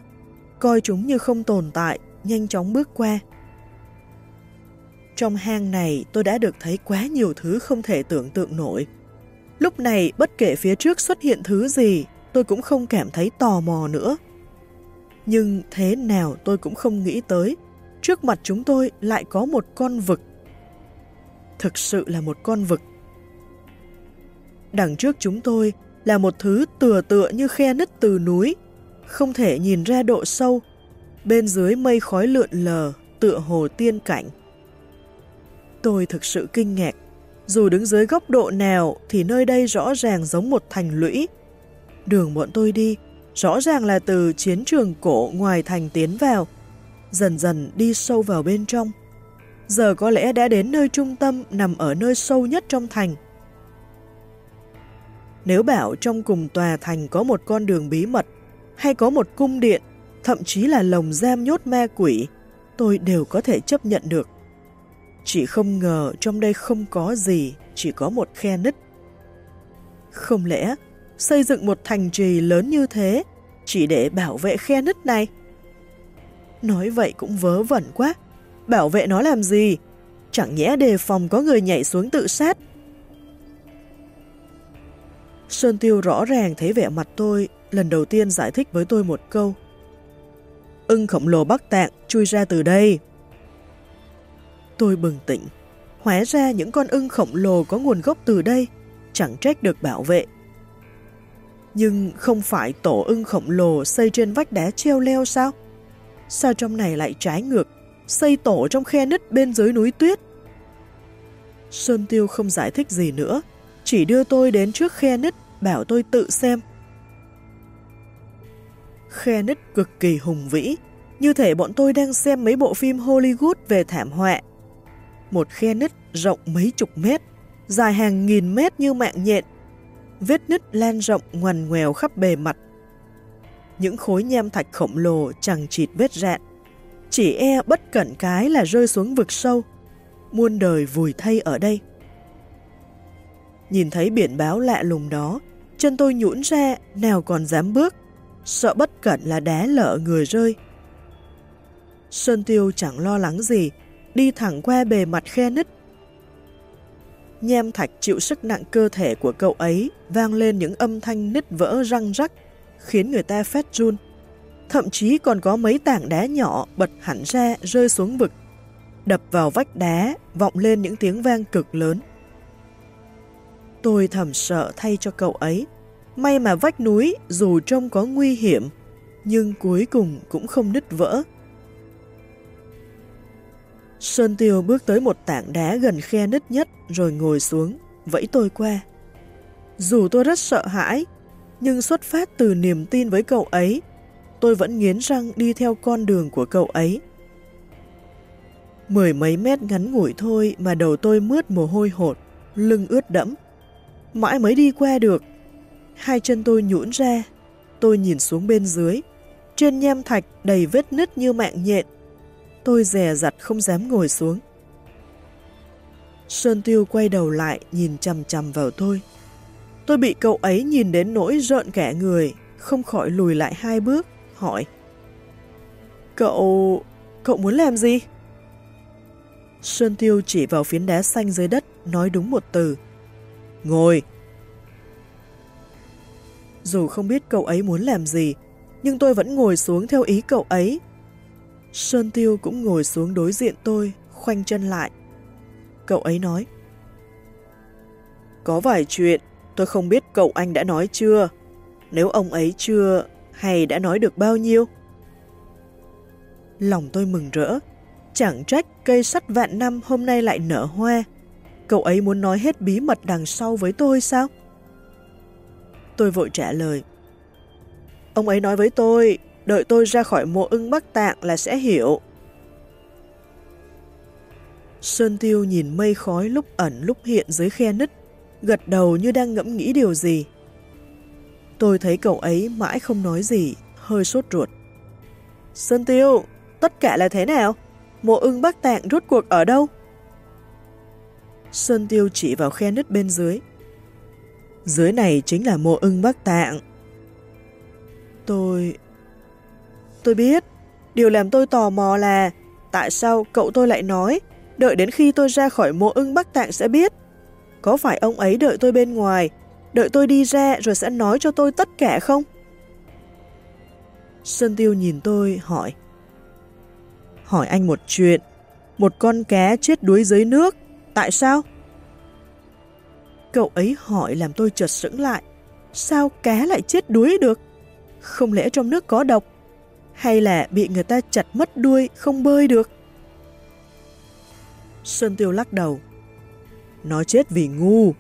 coi chúng như không tồn tại, nhanh chóng bước qua. Trong hang này tôi đã được thấy quá nhiều thứ không thể tưởng tượng nổi. Lúc này bất kể phía trước xuất hiện thứ gì, tôi cũng không cảm thấy tò mò nữa. Nhưng thế nào tôi cũng không nghĩ tới, trước mặt chúng tôi lại có một con vực. Thực sự là một con vực Đằng trước chúng tôi là một thứ tựa tựa như khe nứt từ núi, không thể nhìn ra độ sâu, bên dưới mây khói lượn lờ, tựa hồ tiên cảnh. Tôi thực sự kinh ngạc, dù đứng dưới góc độ nào thì nơi đây rõ ràng giống một thành lũy. Đường bọn tôi đi, rõ ràng là từ chiến trường cổ ngoài thành tiến vào, dần dần đi sâu vào bên trong. Giờ có lẽ đã đến nơi trung tâm nằm ở nơi sâu nhất trong thành. Nếu bảo trong cùng tòa thành có một con đường bí mật hay có một cung điện, thậm chí là lồng giam nhốt ma quỷ, tôi đều có thể chấp nhận được. Chỉ không ngờ trong đây không có gì, chỉ có một khe nứt. Không lẽ xây dựng một thành trì lớn như thế chỉ để bảo vệ khe nứt này? Nói vậy cũng vớ vẩn quá. Bảo vệ nó làm gì? Chẳng nhẽ đề phòng có người nhảy xuống tự sát. Sơn Tiêu rõ ràng thấy vẻ mặt tôi, lần đầu tiên giải thích với tôi một câu. Ưng khổng lồ Bắc Tạng chui ra từ đây. Tôi bừng tỉnh. Hóa ra những con ưng khổng lồ có nguồn gốc từ đây, chẳng trách được bảo vệ. Nhưng không phải tổ ưng khổng lồ xây trên vách đá treo leo sao? Sao trong này lại trái ngược, xây tổ trong khe nứt bên dưới núi tuyết? Sơn Tiêu không giải thích gì nữa, chỉ đưa tôi đến trước khe nứt, bảo tôi tự xem. Khe nứt cực kỳ hùng vĩ, như thể bọn tôi đang xem mấy bộ phim Hollywood về thảm họa. Một khe nứt rộng mấy chục mét, dài hàng nghìn mét như mạng nhện. Vết nứt lan rộng ngoằn ngoèo khắp bề mặt. Những khối nham thạch khổng lồ chẳng chịt vết rạn. Chỉ e bất cẩn cái là rơi xuống vực sâu. Muôn đời vùi thay ở đây. Nhìn thấy biển báo lạ lùng đó, chân tôi nhũn ra, nào còn dám bước, sợ bất cẩn là đá lỡ người rơi. Sơn Tiêu chẳng lo lắng gì, đi thẳng qua bề mặt khe nứt. Nham thạch chịu sức nặng cơ thể của cậu ấy vang lên những âm thanh nứt vỡ răng rắc, khiến người ta phát run. Thậm chí còn có mấy tảng đá nhỏ bật hẳn ra rơi xuống vực, đập vào vách đá, vọng lên những tiếng vang cực lớn. Tôi thầm sợ thay cho cậu ấy. May mà vách núi dù trông có nguy hiểm, nhưng cuối cùng cũng không nứt vỡ. Sơn Tiêu bước tới một tảng đá gần khe nứt nhất rồi ngồi xuống, vẫy tôi qua. Dù tôi rất sợ hãi, nhưng xuất phát từ niềm tin với cậu ấy, tôi vẫn nghiến răng đi theo con đường của cậu ấy. Mười mấy mét ngắn ngủi thôi mà đầu tôi mướt mồ hôi hột, lưng ướt đẫm mãi mới đi qua được. Hai chân tôi nhũn ra, tôi nhìn xuống bên dưới. Trên nham thạch đầy vết nứt như mạng nhện. Tôi dè rặt không dám ngồi xuống. Sơn Tiêu quay đầu lại nhìn chầm chầm vào tôi. Tôi bị cậu ấy nhìn đến nỗi rợn cả người, không khỏi lùi lại hai bước, hỏi. Cậu... cậu muốn làm gì? Sơn Tiêu chỉ vào phiến đá xanh dưới đất, nói đúng một từ. Ngồi! Dù không biết cậu ấy muốn làm gì, nhưng tôi vẫn ngồi xuống theo ý cậu ấy. Sơn Tiêu cũng ngồi xuống đối diện tôi, khoanh chân lại. Cậu ấy nói, Có vài chuyện, tôi không biết cậu anh đã nói chưa. Nếu ông ấy chưa, hay đã nói được bao nhiêu? Lòng tôi mừng rỡ, chẳng trách cây sắt vạn năm hôm nay lại nở hoa. Cậu ấy muốn nói hết bí mật đằng sau với tôi sao? Tôi vội trả lời. Ông ấy nói với tôi, đợi tôi ra khỏi mộ ưng Bắc Tạng là sẽ hiểu. Sơn Tiêu nhìn mây khói lúc ẩn lúc hiện dưới khe nứt, gật đầu như đang ngẫm nghĩ điều gì. Tôi thấy cậu ấy mãi không nói gì, hơi sốt ruột. Sơn Tiêu, tất cả là thế nào? Mộ ưng Bắc Tạng rốt cuộc ở đâu? Sơn Tiêu chỉ vào khe nứt bên dưới. Dưới này chính là mộ ưng Bắc Tạng. Tôi... Tôi biết. Điều làm tôi tò mò là tại sao cậu tôi lại nói đợi đến khi tôi ra khỏi mộ ưng Bắc Tạng sẽ biết. Có phải ông ấy đợi tôi bên ngoài, đợi tôi đi ra rồi sẽ nói cho tôi tất cả không? Sơn Tiêu nhìn tôi hỏi. Hỏi anh một chuyện. Một con cá chết đuối dưới nước Tại sao? Cậu ấy hỏi làm tôi chợt sững lại. Sao cá lại chết đuối được? Không lẽ trong nước có độc? Hay là bị người ta chặt mất đuôi không bơi được? Sơn Tiêu lắc đầu. Nó chết vì ngu.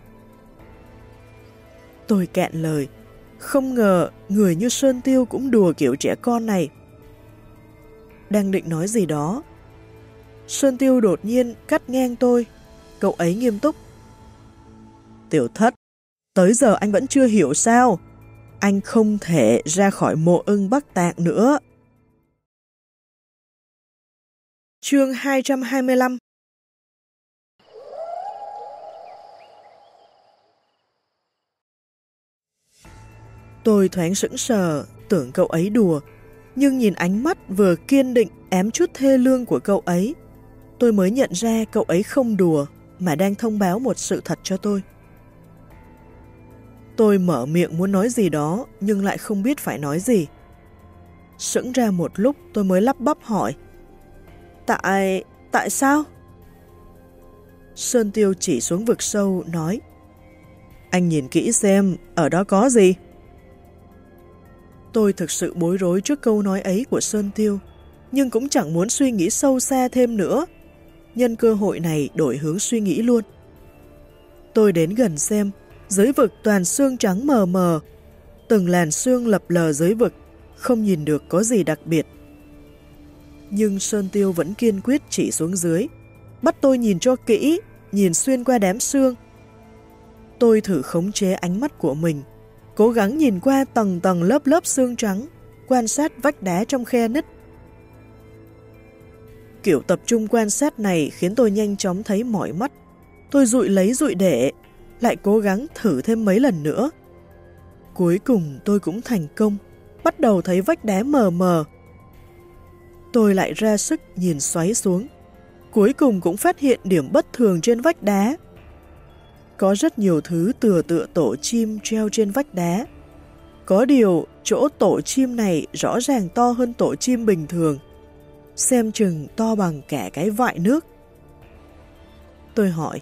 Tôi cạn lời. Không ngờ người như Sơn Tiêu cũng đùa kiểu trẻ con này. Đang định nói gì đó. Sơn Tiêu đột nhiên cắt ngang tôi, Cậu ấy nghiêm túc. Tiểu thất, tới giờ anh vẫn chưa hiểu sao? anh không thể ra khỏi mộ ưng Bắc Tạng nữa. Chương 225 Tôi thoáng sững sờ, tưởng cậu ấy đùa, nhưng nhìn ánh mắt vừa kiên định ém chút thê lương của cậu ấy, tôi mới nhận ra cậu ấy không đùa mà đang thông báo một sự thật cho tôi. Tôi mở miệng muốn nói gì đó nhưng lại không biết phải nói gì. Sững ra một lúc tôi mới lắp bắp hỏi. Tại... tại sao? Sơn Tiêu chỉ xuống vực sâu nói. Anh nhìn kỹ xem, ở đó có gì? Tôi thực sự bối rối trước câu nói ấy của Sơn Tiêu, nhưng cũng chẳng muốn suy nghĩ sâu xa thêm nữa. Nhân cơ hội này đổi hướng suy nghĩ luôn. Tôi đến gần xem, dưới vực toàn xương trắng mờ mờ, từng làn xương lập lờ dưới vực, không nhìn được có gì đặc biệt. Nhưng Sơn Tiêu vẫn kiên quyết chỉ xuống dưới, bắt tôi nhìn cho kỹ, nhìn xuyên qua đám xương. Tôi thử khống chế ánh mắt của mình, cố gắng nhìn qua tầng tầng lớp lớp xương trắng, quan sát vách đá trong khe nứt. Kiểu tập trung quan sát này khiến tôi nhanh chóng thấy mỏi mắt. Tôi rụi lấy rụi để, lại cố gắng thử thêm mấy lần nữa. Cuối cùng tôi cũng thành công, bắt đầu thấy vách đá mờ mờ. Tôi lại ra sức nhìn xoáy xuống, cuối cùng cũng phát hiện điểm bất thường trên vách đá. Có rất nhiều thứ tựa tựa tổ chim treo trên vách đá. Có điều, chỗ tổ chim này rõ ràng to hơn tổ chim bình thường. Xem chừng to bằng cả cái vại nước. Tôi hỏi,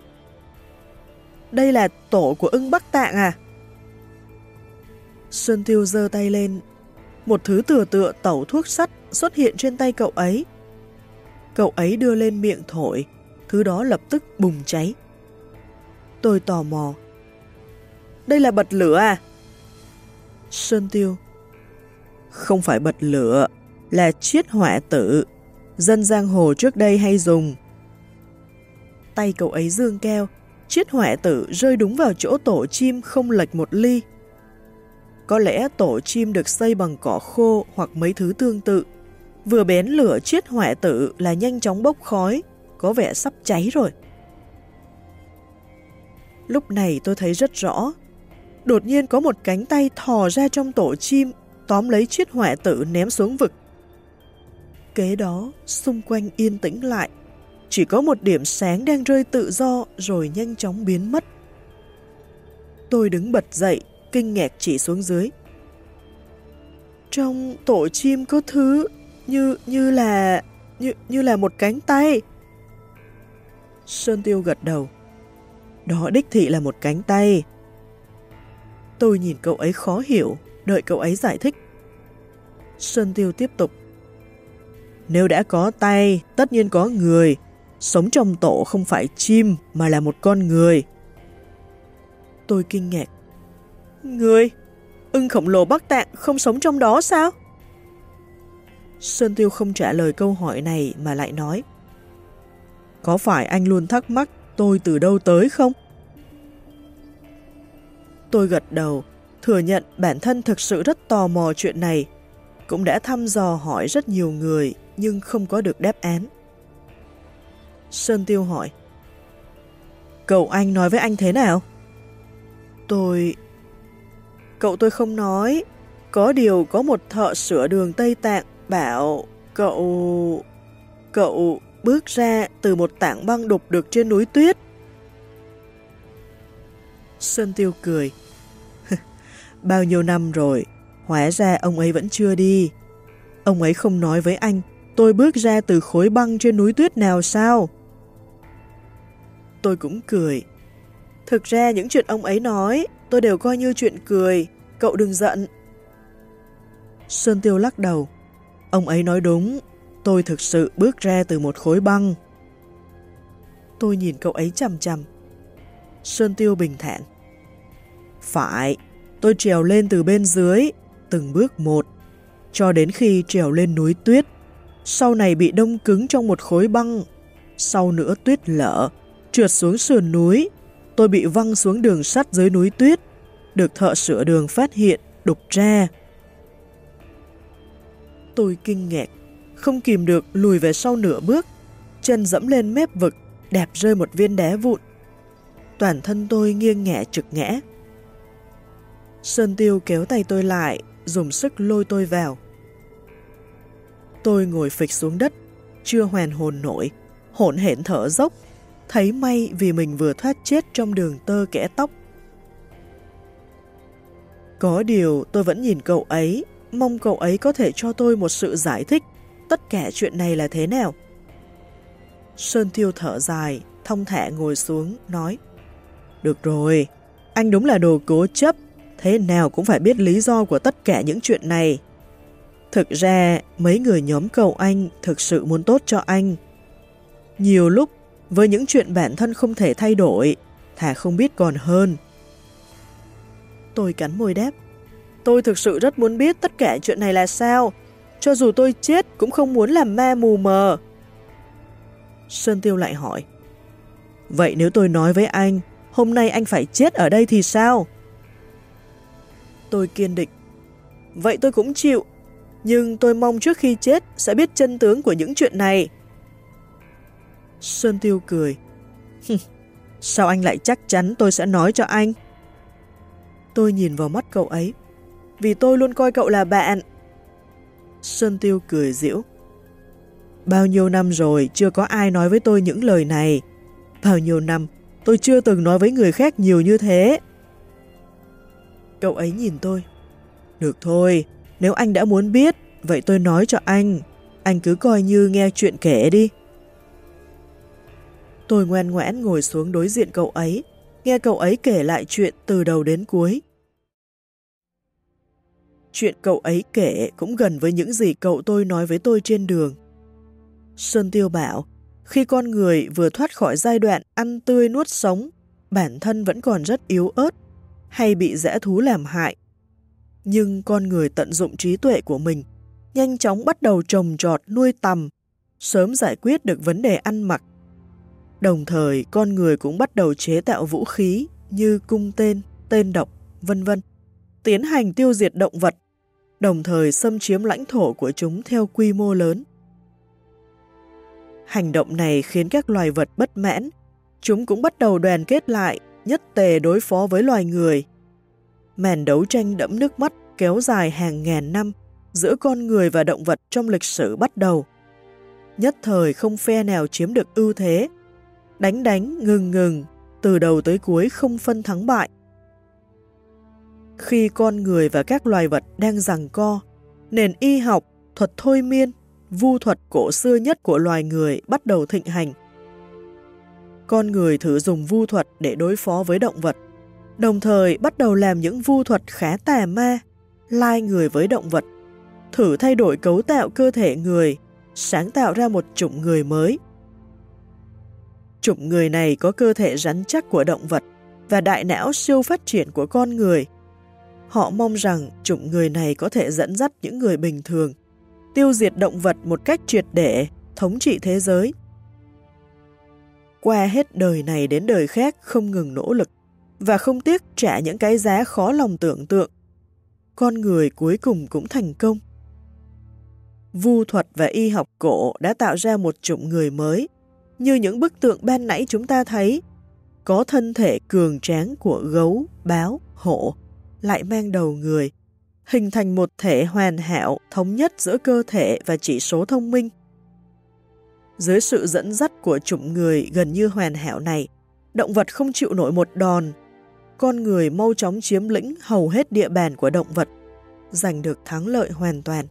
đây là tổ của ưng Bắc Tạng à? Xuân Tiêu giơ tay lên, một thứ tựa tựa tẩu thuốc sắt xuất hiện trên tay cậu ấy. Cậu ấy đưa lên miệng thổi, thứ đó lập tức bùng cháy. Tôi tò mò. Đây là bật lửa à? Xuân Tiêu. Không phải bật lửa, là chiết hỏa tử. Dân giang hồ trước đây hay dùng. Tay cậu ấy dương keo, chiết họa tử rơi đúng vào chỗ tổ chim không lệch một ly. Có lẽ tổ chim được xây bằng cỏ khô hoặc mấy thứ tương tự. Vừa bén lửa chiết họa tử là nhanh chóng bốc khói, có vẻ sắp cháy rồi. Lúc này tôi thấy rất rõ. Đột nhiên có một cánh tay thò ra trong tổ chim, tóm lấy chiếc họa tử ném xuống vực. Kế đó, xung quanh yên tĩnh lại. Chỉ có một điểm sáng đang rơi tự do rồi nhanh chóng biến mất. Tôi đứng bật dậy, kinh ngạc chỉ xuống dưới. Trong tổ chim có thứ như như là như như là một cánh tay. Sơn Tiêu gật đầu. Đó đích thị là một cánh tay. Tôi nhìn cậu ấy khó hiểu, đợi cậu ấy giải thích. Sơn Tiêu tiếp tục. Nếu đã có tay, tất nhiên có người. Sống trong tổ không phải chim, mà là một con người. Tôi kinh ngạc. Người? Ưng khổng lồ Bắc Tạng không sống trong đó sao? Sơn Tiêu không trả lời câu hỏi này mà lại nói. Có phải anh luôn thắc mắc tôi từ đâu tới không? Tôi gật đầu, thừa nhận bản thân thực sự rất tò mò chuyện này. Cũng đã thăm dò hỏi rất nhiều người, nhưng không có được đáp án. Sơn Tiêu hỏi. Cậu anh nói với anh thế nào? Tôi... Cậu tôi không nói. Có điều có một thợ sửa đường Tây Tạng bảo cậu... Cậu bước ra từ một tảng băng đục được trên núi tuyết. Sơn Tiêu cười. Bao nhiêu năm rồi, hóa ra ông ấy vẫn chưa đi. Ông ấy không nói với anh, tôi bước ra từ khối băng trên núi tuyết nào sao? Tôi cũng cười. Thực ra những chuyện ông ấy nói, tôi đều coi như chuyện cười, cậu đừng giận. Sơn Tiêu lắc đầu. Ông ấy nói đúng, tôi thực sự bước ra từ một khối băng. Tôi nhìn cậu ấy chầm chầm. Sơn Tiêu bình thản. Phải, tôi trèo lên từ bên dưới, từng bước một, cho đến khi trèo lên núi tuyết. Sau này bị đông cứng trong một khối băng. Sau nữa tuyết lở, trượt xuống sườn núi. Tôi bị văng xuống đường sắt dưới núi tuyết. Được thợ sửa đường phát hiện, đục ra. Tôi kinh ngạc, không kìm được lùi về sau nửa bước, chân dẫm lên mép vực, đạp rơi một viên đá vụn. Toàn thân tôi nghiêng ngã trực ngã. Sơn Tiêu kéo tay tôi lại, dùng sức lôi tôi vào. Tôi ngồi phịch xuống đất, chưa hoàn hồn nổi, hỗn hển thở dốc, thấy may vì mình vừa thoát chết trong đường tơ kẻ tóc. Có điều tôi vẫn nhìn cậu ấy, mong cậu ấy có thể cho tôi một sự giải thích tất cả chuyện này là thế nào. Sơn Tiêu thở dài, thông thả ngồi xuống, nói Được rồi, anh đúng là đồ cố chấp, thế nào cũng phải biết lý do của tất cả những chuyện này. Thực ra, mấy người nhóm cầu anh thực sự muốn tốt cho anh. Nhiều lúc, với những chuyện bản thân không thể thay đổi, thà không biết còn hơn. Tôi cắn môi đáp. Tôi thực sự rất muốn biết tất cả chuyện này là sao. Cho dù tôi chết cũng không muốn làm ma mù mờ. Sơn Tiêu lại hỏi. Vậy nếu tôi nói với anh, hôm nay anh phải chết ở đây thì sao? Tôi kiên định. Vậy tôi cũng chịu, nhưng tôi mong trước khi chết sẽ biết chân tướng của những chuyện này. Sơn Tiêu cười. Sao anh lại chắc chắn tôi sẽ nói cho anh? Tôi nhìn vào mắt cậu ấy. Vì tôi luôn coi cậu là bạn. Sơn Tiêu cười giễu. Bao nhiêu năm rồi chưa có ai nói với tôi những lời này. Bao nhiêu năm tôi chưa từng nói với người khác nhiều như thế. Cậu ấy nhìn tôi. Được thôi, nếu anh đã muốn biết, vậy tôi nói cho anh. Anh cứ coi như nghe chuyện kể đi. Tôi ngoan ngoãn ngồi xuống đối diện cậu ấy, nghe cậu ấy kể lại chuyện từ đầu đến cuối. Chuyện cậu ấy kể cũng gần với những gì cậu tôi nói với tôi trên đường. Sơn Tiêu bảo, khi con người vừa thoát khỏi giai đoạn ăn tươi nuốt sống, bản thân vẫn còn rất yếu ớt, hay bị dã thú làm hại. Nhưng con người tận dụng trí tuệ của mình, nhanh chóng bắt đầu trồng trọt nuôi tầm, sớm giải quyết được vấn đề ăn mặc. Đồng thời, con người cũng bắt đầu chế tạo vũ khí như cung tên, tên độc, vân vân, tiến hành tiêu diệt động vật, đồng thời xâm chiếm lãnh thổ của chúng theo quy mô lớn. Hành động này khiến các loài vật bất mãn, chúng cũng bắt đầu đoàn kết lại, nhất tề đối phó với loài người. Màn đấu tranh đẫm nước mắt kéo dài hàng ngàn năm giữa con người và động vật trong lịch sử bắt đầu. Nhất thời không phe nào chiếm được ưu thế, đánh đánh ngừng ngừng, từ đầu tới cuối không phân thắng bại. Khi con người và các loài vật đang giằng co, nền y học, thuật thôi miên, vu thuật cổ xưa nhất của loài người bắt đầu thịnh hành. Con người thử dùng vu thuật để đối phó với động vật, đồng thời bắt đầu làm những vu thuật khá tà ma, lai người với động vật, thử thay đổi cấu tạo cơ thể người, sáng tạo ra một chủng người mới. Chủng người này có cơ thể rắn chắc của động vật và đại não siêu phát triển của con người. Họ mong rằng chủng người này có thể dẫn dắt những người bình thường tiêu diệt động vật một cách triệt để, thống trị thế giới. Qua hết đời này đến đời khác không ngừng nỗ lực và không tiếc trả những cái giá khó lòng tưởng tượng. Con người cuối cùng cũng thành công. Vu thuật và y học cổ đã tạo ra một chủng người mới, như những bức tượng ban nãy chúng ta thấy, có thân thể cường tráng của gấu, báo, hổ, lại mang đầu người, hình thành một thể hoàn hảo thống nhất giữa cơ thể và chỉ số thông minh. Dưới sự dẫn dắt của chủng người gần như hoàn hảo này, động vật không chịu nổi một đòn. Con người mau chóng chiếm lĩnh hầu hết địa bàn của động vật, giành được thắng lợi hoàn toàn.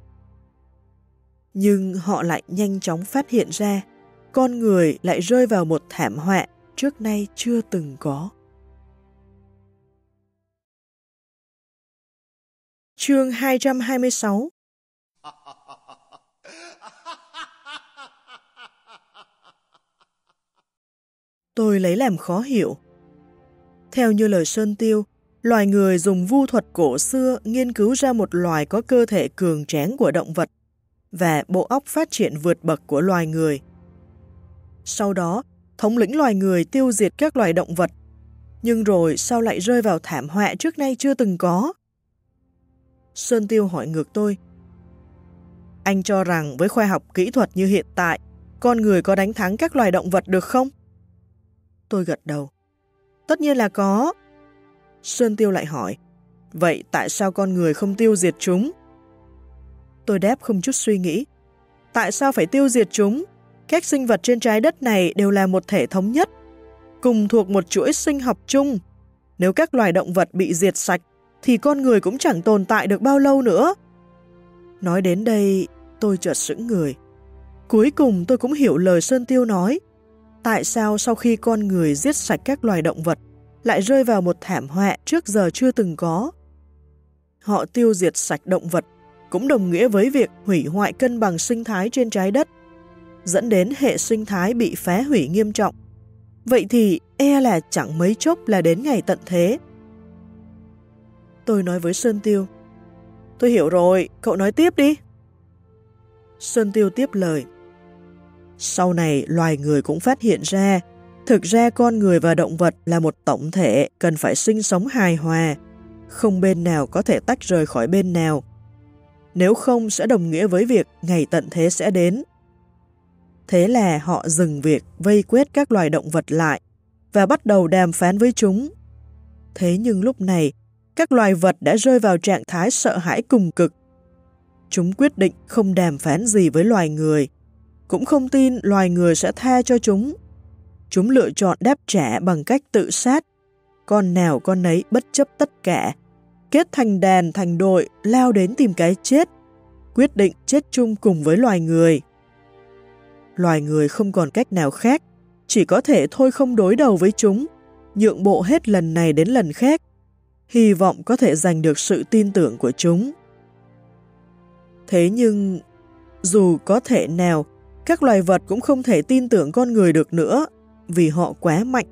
Nhưng họ lại nhanh chóng phát hiện ra, con người lại rơi vào một thảm họa trước nay chưa từng có. Chương 226 Tôi lấy làm khó hiểu. Theo như lời Sơn Tiêu, loài người dùng vu thuật cổ xưa nghiên cứu ra một loài có cơ thể cường tráng của động vật và bộ óc phát triển vượt bậc của loài người. Sau đó, thống lĩnh loài người tiêu diệt các loài động vật, nhưng rồi sao lại rơi vào thảm họa trước nay chưa từng có? Sơn Tiêu hỏi ngược tôi. Anh cho rằng với khoa học kỹ thuật như hiện tại, con người có đánh thắng các loài động vật được không? Tôi gật đầu. Tất nhiên là có. Sơn Tiêu lại hỏi. Vậy tại sao con người không tiêu diệt chúng? Tôi đáp không chút suy nghĩ. Tại sao phải tiêu diệt chúng? Các sinh vật trên trái đất này đều là một thể thống nhất, cùng thuộc một chuỗi sinh học chung. Nếu các loài động vật bị diệt sạch, thì con người cũng chẳng tồn tại được bao lâu nữa. Nói đến đây, tôi chợt sững người. Cuối cùng tôi cũng hiểu lời Sơn Tiêu nói. Tại sao sau khi con người giết sạch các loài động vật, lại rơi vào một thảm họa trước giờ chưa từng có? Họ tiêu diệt sạch động vật, cũng đồng nghĩa với việc hủy hoại cân bằng sinh thái trên trái đất, dẫn đến hệ sinh thái bị phá hủy nghiêm trọng. Vậy thì e là chẳng mấy chốc là đến ngày tận thế. Tôi nói với Sơn Tiêu, Tôi hiểu rồi, cậu nói tiếp đi. Sơn Tiêu tiếp lời. Sau này, loài người cũng phát hiện ra, thực ra con người và động vật là một tổng thể cần phải sinh sống hài hòa, không bên nào có thể tách rời khỏi bên nào. Nếu không sẽ đồng nghĩa với việc ngày tận thế sẽ đến. Thế là họ dừng việc vây quét các loài động vật lại và bắt đầu đàm phán với chúng. Thế nhưng lúc này, các loài vật đã rơi vào trạng thái sợ hãi cùng cực. Chúng quyết định không đàm phán gì với loài người, cũng không tin loài người sẽ tha cho chúng. Chúng lựa chọn đáp trả bằng cách tự sát, con nào con nấy bất chấp tất cả, kết thành đàn thành đội lao đến tìm cái chết, quyết định chết chung cùng với loài người. Loài người không còn cách nào khác, chỉ có thể thôi không đối đầu với chúng, nhượng bộ hết lần này đến lần khác, hy vọng có thể giành được sự tin tưởng của chúng. Thế nhưng, dù có thể nào, các loài vật cũng không thể tin tưởng con người được nữa, vì họ quá mạnh.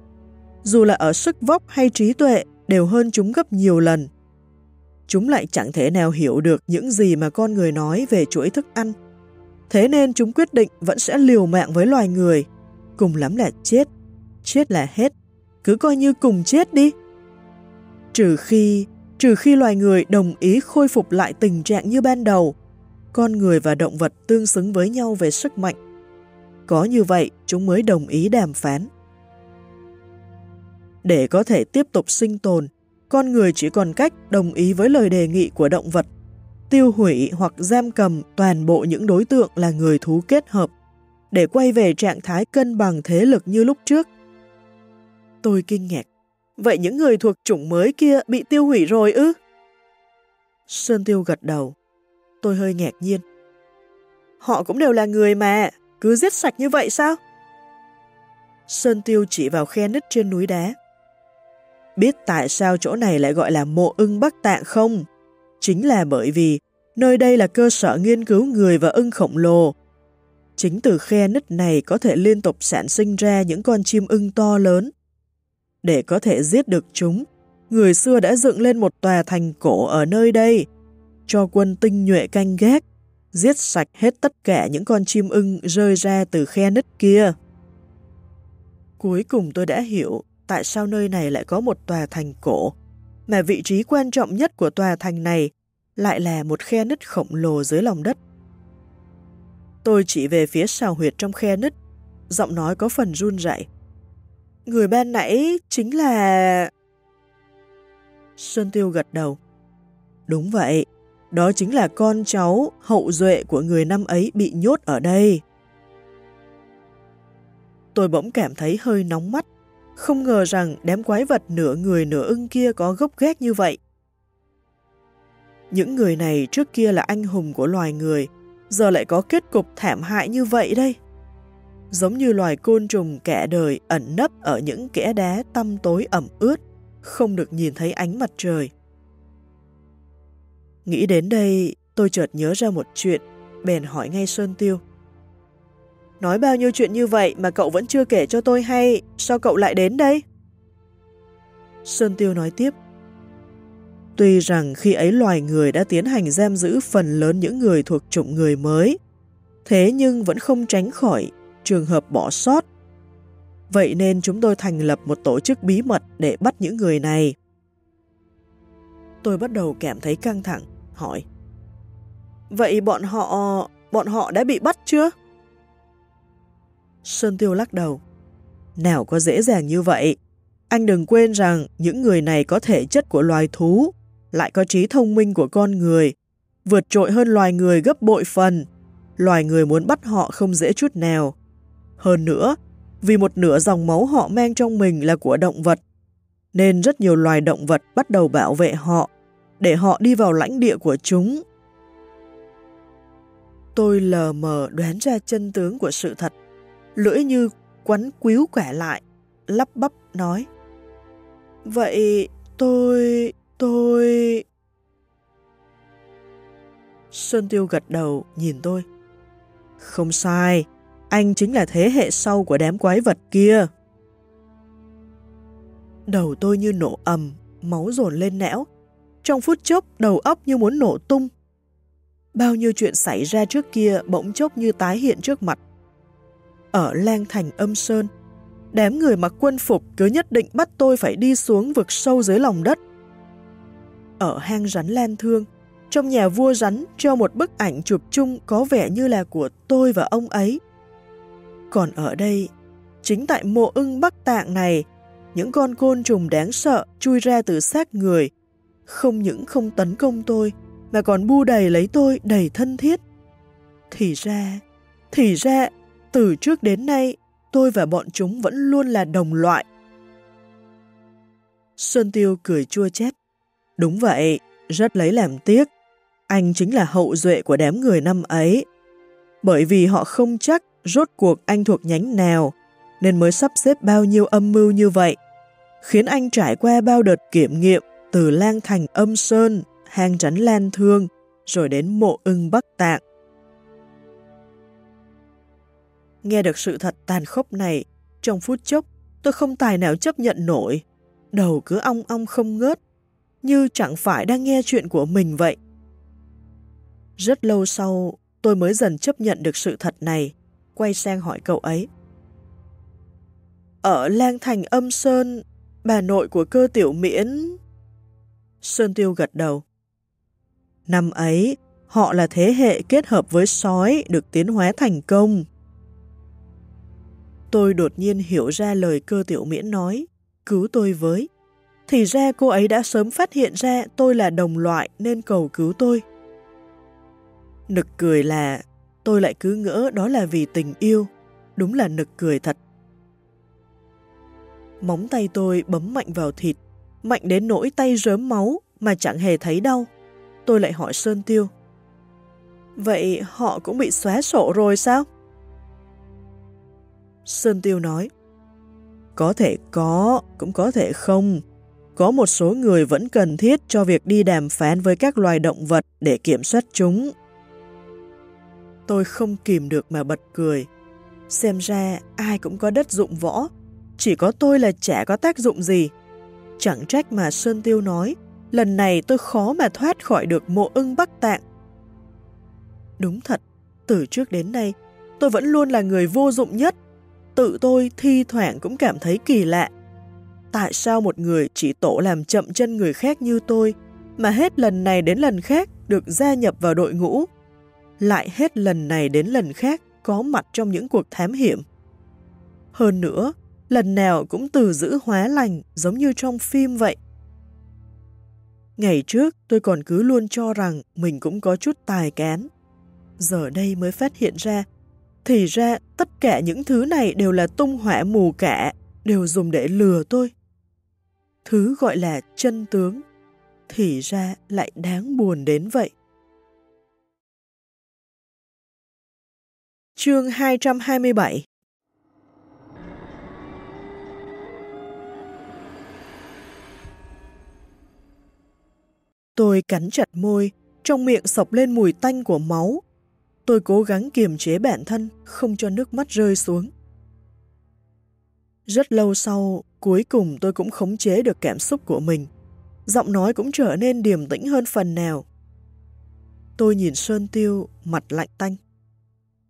Dù là ở sức vóc hay trí tuệ, đều hơn chúng gấp nhiều lần. Chúng lại chẳng thể nào hiểu được những gì mà con người nói về chuỗi thức ăn. Thế nên chúng quyết định vẫn sẽ liều mạng với loài người, cùng lắm là chết. Chết là hết, cứ coi như cùng chết đi. Trừ khi, trừ khi loài người đồng ý khôi phục lại tình trạng như ban đầu, con người và động vật tương xứng với nhau về sức mạnh. Có như vậy, chúng mới đồng ý đàm phán. Để có thể tiếp tục sinh tồn, con người chỉ còn cách đồng ý với lời đề nghị của động vật, tiêu hủy hoặc giam cầm toàn bộ những đối tượng là người thú kết hợp, để quay về trạng thái cân bằng thế lực như lúc trước. Tôi kinh ngạc. Vậy những người thuộc chủng mới kia bị tiêu hủy rồi ư? Sơn Tiêu gật đầu. Tôi hơi ngạc nhiên. Họ cũng đều là người mà, cứ giết sạch như vậy sao? Sơn Tiêu chỉ vào khe nứt trên núi đá. Biết tại sao chỗ này lại gọi là mộ ưng Bắc Tạng không? Chính là bởi vì nơi đây là cơ sở nghiên cứu người và ưng khổng lồ. Chính từ khe nứt này có thể liên tục sản sinh ra những con chim ưng to lớn, để có thể giết được chúng, người xưa đã dựng lên một tòa thành cổ ở nơi đây, cho quân tinh nhuệ canh gác, giết sạch hết tất cả những con chim ưng rơi ra từ khe nứt kia. Cuối cùng tôi đã hiểu tại sao nơi này lại có một tòa thành cổ, mà vị trí quan trọng nhất của tòa thành này lại là một khe nứt khổng lồ dưới lòng đất. Tôi chỉ về phía sào huyệt trong khe nứt, giọng nói có phần run rẩy. Người ban nãy chính là... Xuân Tiêu gật đầu. Đúng vậy, đó chính là con cháu hậu duệ của người năm ấy bị nhốt ở đây. Tôi bỗng cảm thấy hơi nóng mắt, không ngờ rằng đám quái vật nửa người nửa ưng kia có gốc ghét như vậy. Những người này trước kia là anh hùng của loài người, giờ lại có kết cục thảm hại như vậy đây giống như loài côn trùng kẻ đời ẩn nấp ở những kẽ đá tăm tối ẩm ướt, không được nhìn thấy ánh mặt trời. Nghĩ đến đây, tôi chợt nhớ ra một chuyện, bèn hỏi ngay Sơn Tiêu. Nói bao nhiêu chuyện như vậy mà cậu vẫn chưa kể cho tôi hay, sao cậu lại đến đây? Sơn Tiêu nói tiếp. Tuy rằng khi ấy loài người đã tiến hành giam giữ phần lớn những người thuộc chủng người mới, thế nhưng vẫn không tránh khỏi trường hợp bỏ sót. Vậy nên chúng tôi thành lập một tổ chức bí mật để bắt những người này. Tôi bắt đầu cảm thấy căng thẳng, hỏi. Vậy bọn họ... bọn họ đã bị bắt chưa? Sơn Tiêu lắc đầu. Nào có dễ dàng như vậy. Anh đừng quên rằng những người này có thể chất của loài thú, lại có trí thông minh của con người, vượt trội hơn loài người gấp bội phần. Loài người muốn bắt họ không dễ chút nào. Hơn nữa, vì một nửa dòng máu họ mang trong mình là của động vật, nên rất nhiều loài động vật bắt đầu bảo vệ họ, để họ đi vào lãnh địa của chúng. Tôi lờ mờ đoán ra chân tướng của sự thật, lưỡi như quấn quíu quẻ lại, lắp bắp nói. Vậy tôi... tôi... Sơn Tiêu gật đầu, nhìn tôi. Không sai, anh chính là thế hệ sau của đám quái vật kia. Đầu tôi như nổ ầm, máu dồn lên não. Trong phút chốc, đầu óc như muốn nổ tung. Bao nhiêu chuyện xảy ra trước kia bỗng chốc như tái hiện trước mặt. Ở Lang Thành âm Sơn, đám người mặc quân phục cứ nhất định bắt tôi phải đi xuống vực sâu dưới lòng đất. Ở hang rắn Lan Thương, trong nhà vua rắn cho một bức ảnh chụp chung có vẻ như là của tôi và ông ấy. Còn ở đây, chính tại mộ ưng Bắc Tạng này, những con côn trùng đáng sợ chui ra từ xác người, không những không tấn công tôi, mà còn bu đầy lấy tôi đầy thân thiết. Thì ra, thì ra, từ trước đến nay, tôi và bọn chúng vẫn luôn là đồng loại. Xuân Tiêu cười chua chét. Đúng vậy, rất lấy làm tiếc. Anh chính là hậu duệ của đám người năm ấy. Bởi vì họ không chắc rốt cuộc anh thuộc nhánh nào, nên mới sắp xếp bao nhiêu âm mưu như vậy, khiến anh trải qua bao đợt kiểm nghiệm từ Lan thành âm sơn, hang trấn lan thương, rồi đến mộ ưng bắc tạng. Nghe được sự thật tàn khốc này, trong phút chốc, tôi không tài nào chấp nhận nổi. Đầu cứ ong ong không ngớt, như chẳng phải đang nghe chuyện của mình vậy. Rất lâu sau, tôi mới dần chấp nhận được sự thật này, quay sang hỏi cậu ấy. Ở Lang Thành âm Sơn, bà nội của cơ tiểu miễn... Sơn Tiêu gật đầu. Năm ấy, họ là thế hệ kết hợp với sói được tiến hóa thành công. Tôi đột nhiên hiểu ra lời cơ tiểu miễn nói, cứu tôi với. Thì ra cô ấy đã sớm phát hiện ra tôi là đồng loại nên cầu cứu tôi. Nực cười là tôi lại cứ ngỡ đó là vì tình yêu. Đúng là nực cười thật. Móng tay tôi bấm mạnh vào thịt, mạnh đến nỗi tay rớm máu mà chẳng hề thấy đau. Tôi lại hỏi Sơn Tiêu. Vậy họ cũng bị xóa sổ rồi sao? Sơn Tiêu nói. Có thể có, cũng có thể không. Có một số người vẫn cần thiết cho việc đi đàm phán với các loài động vật để kiểm soát chúng. Tôi không kìm được mà bật cười. Xem ra ai cũng có đất dụng võ, chỉ có tôi là chả có tác dụng gì. Chẳng trách mà Sơn Tiêu nói, lần này tôi khó mà thoát khỏi được mộ ưng Bắc Tạng. Đúng thật, từ trước đến nay, tôi vẫn luôn là người vô dụng nhất. Tự tôi thi thoảng cũng cảm thấy kỳ lạ. Tại sao một người chỉ tổ làm chậm chân người khác như tôi, mà hết lần này đến lần khác được gia nhập vào đội ngũ lại hết lần này đến lần khác có mặt trong những cuộc thám hiểm. Hơn nữa, lần nào cũng từ giữ hóa lành giống như trong phim vậy. Ngày trước tôi còn cứ luôn cho rằng mình cũng có chút tài cán. Giờ đây mới phát hiện ra, thì ra tất cả những thứ này đều là tung hỏa mù cả, đều dùng để lừa tôi. Thứ gọi là chân tướng, thì ra lại đáng buồn đến vậy. Chương 227 Tôi cắn chặt môi, trong miệng sọc lên mùi tanh của máu. Tôi cố gắng kiềm chế bản thân, không cho nước mắt rơi xuống. Rất lâu sau, cuối cùng tôi cũng khống chế được cảm xúc của mình. Giọng nói cũng trở nên điềm tĩnh hơn phần nào. Tôi nhìn Sơn Tiêu, mặt lạnh tanh.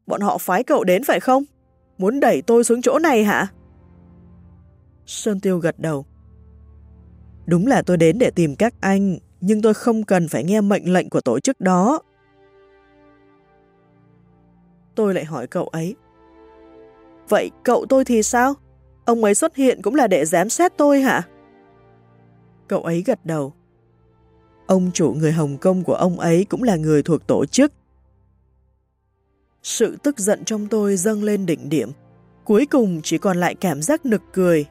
Bọn họ phái cậu đến phải không? Muốn đẩy tôi xuống chỗ này hả? Sơn Tiêu gật đầu. Đúng là tôi đến để tìm các anh, nhưng tôi không cần phải nghe mệnh lệnh của tổ chức đó. Tôi lại hỏi cậu ấy. Vậy cậu tôi thì sao? Ông ấy xuất hiện cũng là để giám sát tôi hả? Cậu ấy gật đầu. Ông chủ người Hồng Kông của ông ấy cũng là người thuộc tổ chức. Sự tức giận trong tôi dâng lên đỉnh điểm. Cuối cùng chỉ còn lại cảm giác nực cười.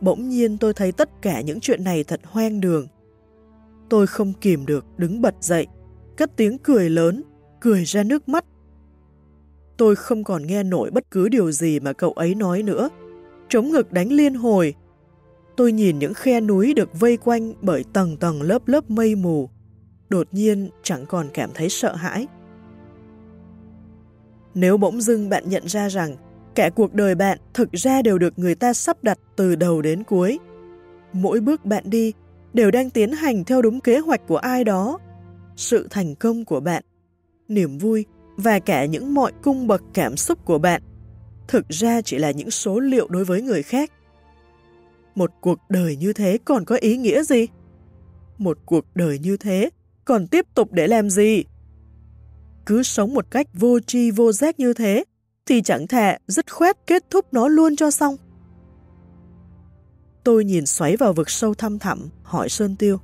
Bỗng nhiên tôi thấy tất cả những chuyện này thật hoang đường. Tôi không kìm được đứng bật dậy, cất tiếng cười lớn, cười ra nước mắt. Tôi không còn nghe nổi bất cứ điều gì mà cậu ấy nói nữa. Trống ngực đánh liên hồi. Tôi nhìn những khe núi được vây quanh bởi tầng tầng lớp lớp mây mù. Đột nhiên chẳng còn cảm thấy sợ hãi. Nếu bỗng dưng bạn nhận ra rằng cả cuộc đời bạn thực ra đều được người ta sắp đặt từ đầu đến cuối. Mỗi bước bạn đi đều đang tiến hành theo đúng kế hoạch của ai đó. Sự thành công của bạn, niềm vui và cả những mọi cung bậc cảm xúc của bạn thực ra chỉ là những số liệu đối với người khác. Một cuộc đời như thế còn có ý nghĩa gì? Một cuộc đời như thế còn tiếp tục để làm gì? Cứ sống một cách vô tri vô giác như thế thì chẳng thể dứt khoát kết thúc nó luôn cho xong. Tôi nhìn xoáy vào vực sâu thăm thẳm, hỏi Sơn Tiêu.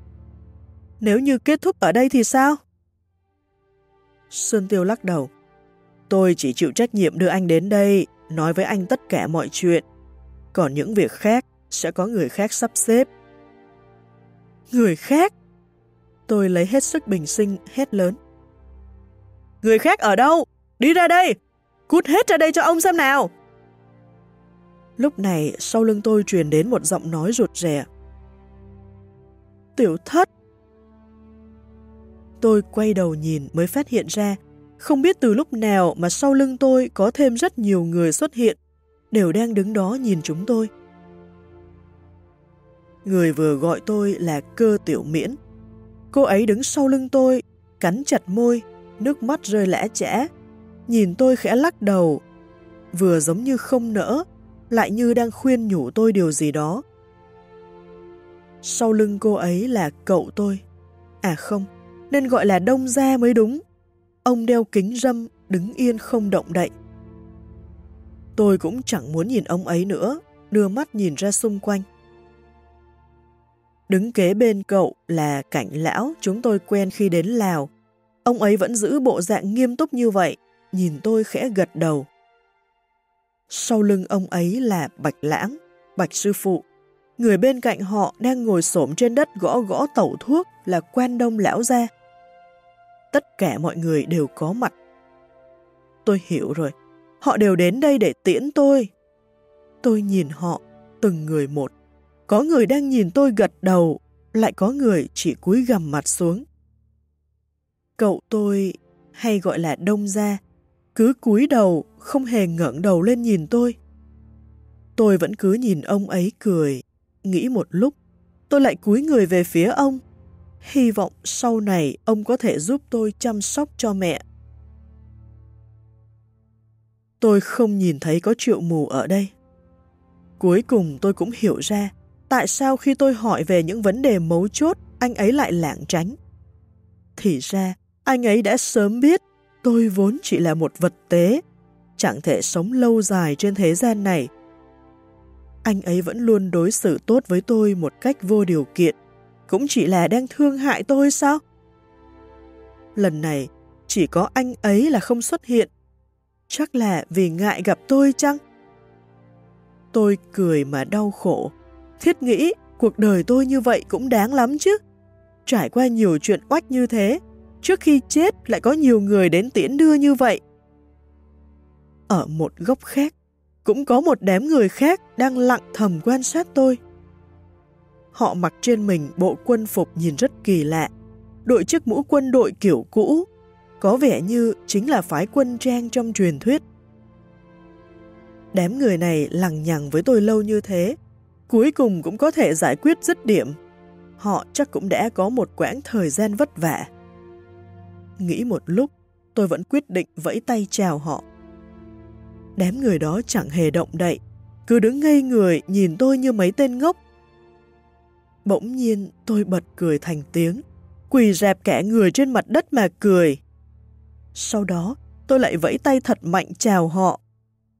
Nếu như kết thúc ở đây thì sao? Sơn Tiêu lắc đầu. Tôi chỉ chịu trách nhiệm đưa anh đến đây, nói với anh tất cả mọi chuyện. Còn những việc khác sẽ có người khác sắp xếp. Người khác? Tôi lấy hết sức bình sinh, hét lớn. Người khác ở đâu? Đi ra đây! Cút hết ra đây cho ông xem nào! Lúc này, sau lưng tôi truyền đến một giọng nói ruột rẻ. Tiểu thất! Tôi quay đầu nhìn mới phát hiện ra, không biết từ lúc nào mà sau lưng tôi có thêm rất nhiều người xuất hiện, đều đang đứng đó nhìn chúng tôi. Người vừa gọi tôi là cơ tiểu miễn. Cô ấy đứng sau lưng tôi, cắn chặt môi, nước mắt rơi lẽ chẽ, nhìn tôi khẽ lắc đầu, vừa giống như không nỡ, lại như đang khuyên nhủ tôi điều gì đó. Sau lưng cô ấy là cậu tôi. À không, nên gọi là đông gia mới đúng. Ông đeo kính râm, đứng yên không động đậy. Tôi cũng chẳng muốn nhìn ông ấy nữa, đưa mắt nhìn ra xung quanh. Đứng kế bên cậu là cảnh lão chúng tôi quen khi đến Lào. Ông ấy vẫn giữ bộ dạng nghiêm túc như vậy, nhìn tôi khẽ gật đầu. Sau lưng ông ấy là Bạch Lãng, Bạch Sư Phụ. Người bên cạnh họ đang ngồi xổm trên đất gõ gõ tẩu thuốc là quan đông lão gia. Tất cả mọi người đều có mặt. Tôi hiểu rồi, họ đều đến đây để tiễn tôi. Tôi nhìn họ, từng người một. Có người đang nhìn tôi gật đầu, lại có người chỉ cúi gằm mặt xuống. Cậu tôi, hay gọi là đông gia, cứ cúi đầu, không hề ngẩng đầu lên nhìn tôi. Tôi vẫn cứ nhìn ông ấy cười, nghĩ một lúc, tôi lại cúi người về phía ông. Hy vọng sau này ông có thể giúp tôi chăm sóc cho mẹ. Tôi không nhìn thấy có triệu mù ở đây. Cuối cùng tôi cũng hiểu ra tại sao khi tôi hỏi về những vấn đề mấu chốt, anh ấy lại lảng tránh. Thì ra, anh ấy đã sớm biết tôi vốn chỉ là một vật tế, chẳng thể sống lâu dài trên thế gian này. Anh ấy vẫn luôn đối xử tốt với tôi một cách vô điều kiện, cũng chỉ là đang thương hại tôi sao? Lần này, chỉ có anh ấy là không xuất hiện. Chắc là vì ngại gặp tôi chăng? Tôi cười mà đau khổ. Thiết nghĩ cuộc đời tôi như vậy cũng đáng lắm chứ. Trải qua nhiều chuyện oách như thế, trước khi chết lại có nhiều người đến tiễn đưa như vậy. Ở một góc khác, cũng có một đám người khác đang lặng thầm quan sát tôi. Họ mặc trên mình bộ quân phục nhìn rất kỳ lạ, đội chiếc mũ quân đội kiểu cũ, có vẻ như chính là phái quân trang trong truyền thuyết. Đám người này lằng nhằng với tôi lâu như thế, cuối cùng cũng có thể giải quyết dứt điểm. Họ chắc cũng đã có một quãng thời gian vất vả. Nghĩ một lúc, tôi vẫn quyết định vẫy tay chào họ. Đám người đó chẳng hề động đậy, cứ đứng ngây người nhìn tôi như mấy tên ngốc. Bỗng nhiên tôi bật cười thành tiếng, quỳ rạp cả người trên mặt đất mà cười. Sau đó, tôi lại vẫy tay thật mạnh chào họ,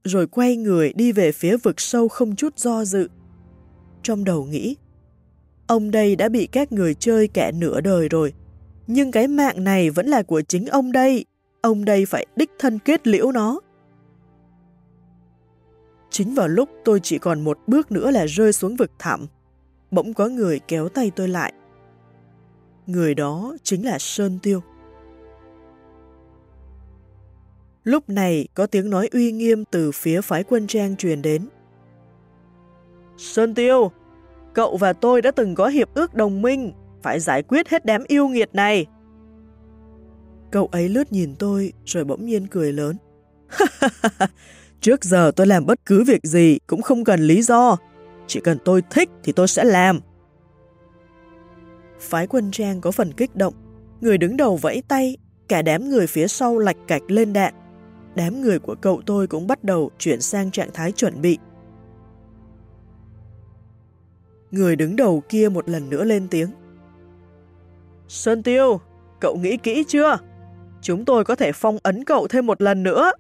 rồi quay người đi về phía vực sâu không chút do dự. Trong đầu nghĩ, ông đây đã bị các người chơi kẻ nửa đời rồi, nhưng cái mạng này vẫn là của chính ông đây, ông đây phải đích thân kết liễu nó. Chính vào lúc tôi chỉ còn một bước nữa là rơi xuống vực thẳm, bỗng có người kéo tay tôi lại. Người đó chính là Sơn Tiêu. Lúc này có tiếng nói uy nghiêm từ phía phái quân trang truyền đến. Sơn Tiêu, cậu và tôi đã từng có hiệp ước đồng minh, phải giải quyết hết đám yêu nghiệt này. Cậu ấy lướt nhìn tôi rồi bỗng nhiên cười lớn. Trước giờ tôi làm bất cứ việc gì cũng không cần lý do. Chỉ cần tôi thích thì tôi sẽ làm. Phái quân trang có phần kích động. Người đứng đầu vẫy tay, cả đám người phía sau lạch cạch lên đạn. Đám người của cậu tôi cũng bắt đầu chuyển sang trạng thái chuẩn bị. Người đứng đầu kia một lần nữa lên tiếng. Sơn Tiêu, cậu nghĩ kỹ chưa? Chúng tôi có thể phong ấn cậu thêm một lần nữa.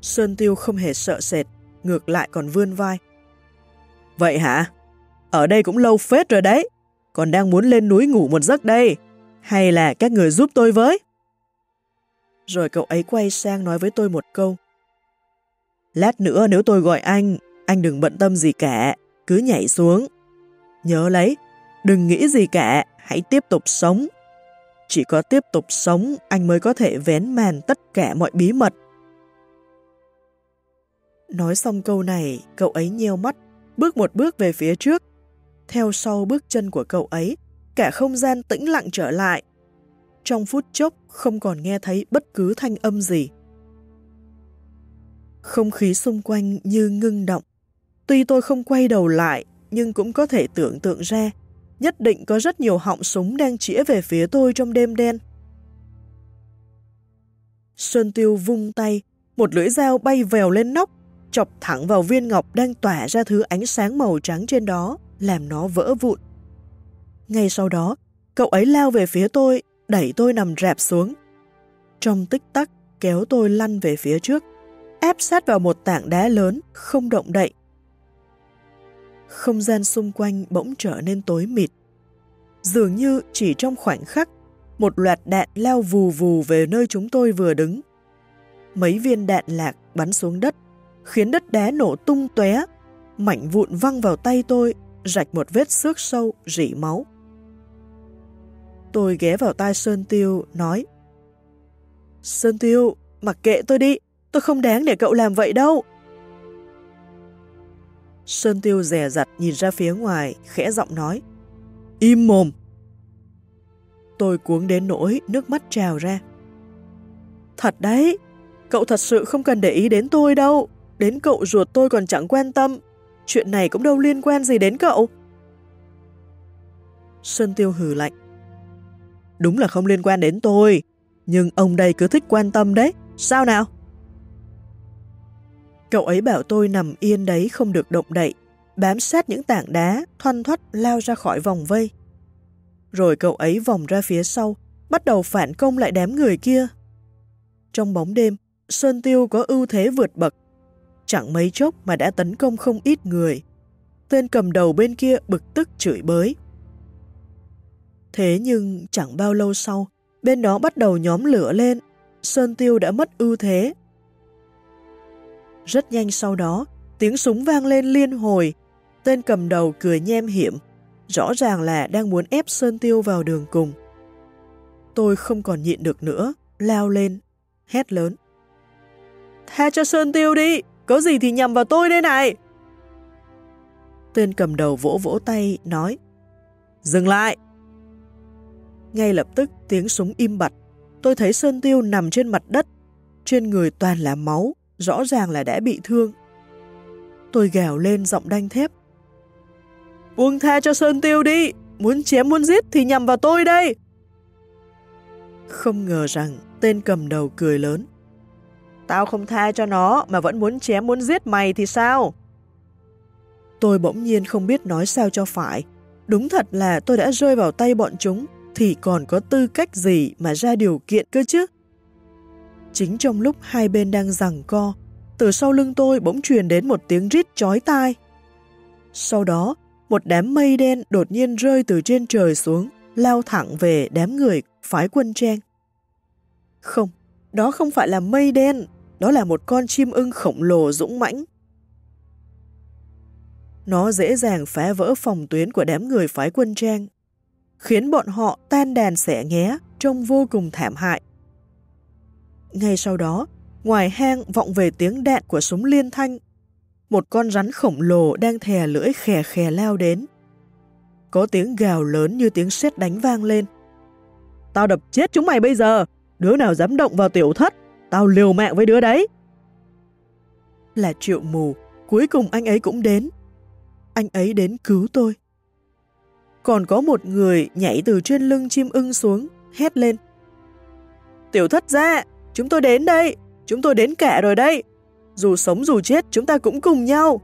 Sơn Tiêu không hề sợ sệt, ngược lại còn vươn vai. Vậy hả? Ở đây cũng lâu phết rồi đấy, còn đang muốn lên núi ngủ một giấc đây. Hay là các người giúp tôi với? Rồi cậu ấy quay sang nói với tôi một câu. Lát nữa nếu tôi gọi anh, anh đừng bận tâm gì cả, cứ nhảy xuống. Nhớ lấy, đừng nghĩ gì cả, hãy tiếp tục sống. Chỉ có tiếp tục sống, anh mới có thể vén màn tất cả mọi bí mật Nói xong câu này, cậu ấy nheo mắt, bước một bước về phía trước. Theo sau bước chân của cậu ấy, cả không gian tĩnh lặng trở lại. Trong phút chốc không còn nghe thấy bất cứ thanh âm gì. Không khí xung quanh như ngưng động. Tuy tôi không quay đầu lại, nhưng cũng có thể tưởng tượng ra, nhất định có rất nhiều họng súng đang chĩa về phía tôi trong đêm đen. Xuân Tiêu vung tay, một lưỡi dao bay vèo lên nóc, chọc thẳng vào viên ngọc đang tỏa ra thứ ánh sáng màu trắng trên đó, làm nó vỡ vụn. Ngay sau đó, cậu ấy lao về phía tôi, đẩy tôi nằm rạp xuống. Trong tích tắc, kéo tôi lăn về phía trước, áp sát vào một tảng đá lớn, không động đậy. Không gian xung quanh bỗng trở nên tối mịt. Dường như chỉ trong khoảnh khắc, một loạt đạn lao vù vù về nơi chúng tôi vừa đứng. Mấy viên đạn lạc bắn xuống đất, khiến đất đá nổ tung tóe, mảnh vụn văng vào tay tôi, rạch một vết xước sâu, rỉ máu. Tôi ghé vào tai Sơn Tiêu, nói Sơn Tiêu, mặc kệ tôi đi, tôi không đáng để cậu làm vậy đâu. Sơn Tiêu rè rặt nhìn ra phía ngoài, khẽ giọng nói Im mồm! Tôi cuống đến nỗi nước mắt trào ra. Thật đấy, cậu thật sự không cần để ý đến tôi đâu. Đến cậu ruột tôi còn chẳng quan tâm, chuyện này cũng đâu liên quan gì đến cậu. Sơn Tiêu hừ lạnh. Đúng là không liên quan đến tôi, nhưng ông đây cứ thích quan tâm đấy, sao nào? Cậu ấy bảo tôi nằm yên đấy không được động đậy, bám sát những tảng đá, thoăn thoắt lao ra khỏi vòng vây. Rồi cậu ấy vòng ra phía sau, bắt đầu phản công lại đám người kia. Trong bóng đêm, Sơn Tiêu có ưu thế vượt bậc, Chẳng mấy chốc mà đã tấn công không ít người. Tên cầm đầu bên kia bực tức chửi bới. Thế nhưng chẳng bao lâu sau, bên đó bắt đầu nhóm lửa lên, Sơn Tiêu đã mất ưu thế. Rất nhanh sau đó, tiếng súng vang lên liên hồi, tên cầm đầu cười nhem hiểm, rõ ràng là đang muốn ép Sơn Tiêu vào đường cùng. Tôi không còn nhịn được nữa, lao lên, hét lớn. Tha cho Sơn Tiêu đi, có gì thì nhầm vào tôi đây này. Tên cầm đầu vỗ vỗ tay, nói Dừng lại! Ngay lập tức tiếng súng im bặt. Tôi thấy Sơn Tiêu nằm trên mặt đất. Trên người toàn là máu, rõ ràng là đã bị thương. Tôi gào lên giọng đanh thép. Buông tha cho Sơn Tiêu đi! Muốn chém muốn giết thì nhầm vào tôi đây! Không ngờ rằng tên cầm đầu cười lớn. Tao không tha cho nó mà vẫn muốn chém muốn giết mày thì sao? Tôi bỗng nhiên không biết nói sao cho phải. Đúng thật là tôi đã rơi vào tay bọn chúng, thì còn có tư cách gì mà ra điều kiện cơ chứ? Chính trong lúc hai bên đang giằng co, từ sau lưng tôi bỗng truyền đến một tiếng rít chói tai. Sau đó, một đám mây đen đột nhiên rơi từ trên trời xuống, lao thẳng về đám người phái quân trang. Không, đó không phải là mây đen, đó là một con chim ưng khổng lồ dũng mãnh. Nó dễ dàng phá vỡ phòng tuyến của đám người phái quân trang, khiến bọn họ tan đàn xẻ nghé, trông vô cùng thảm hại. Ngay sau đó, ngoài hang vọng về tiếng đạn của súng liên thanh, một con rắn khổng lồ đang thè lưỡi khè khè lao đến. Có tiếng gào lớn như tiếng sét đánh vang lên. Tao đập chết chúng mày bây giờ, đứa nào dám động vào tiểu thất, tao liều mạng với đứa đấy. Là triệu mù, cuối cùng anh ấy cũng đến. Anh ấy đến cứu tôi. Còn có một người nhảy từ trên lưng chim ưng xuống, hét lên. Tiểu thất ra, chúng tôi đến đây, chúng tôi đến kẻ rồi đây. Dù sống dù chết chúng ta cũng cùng nhau.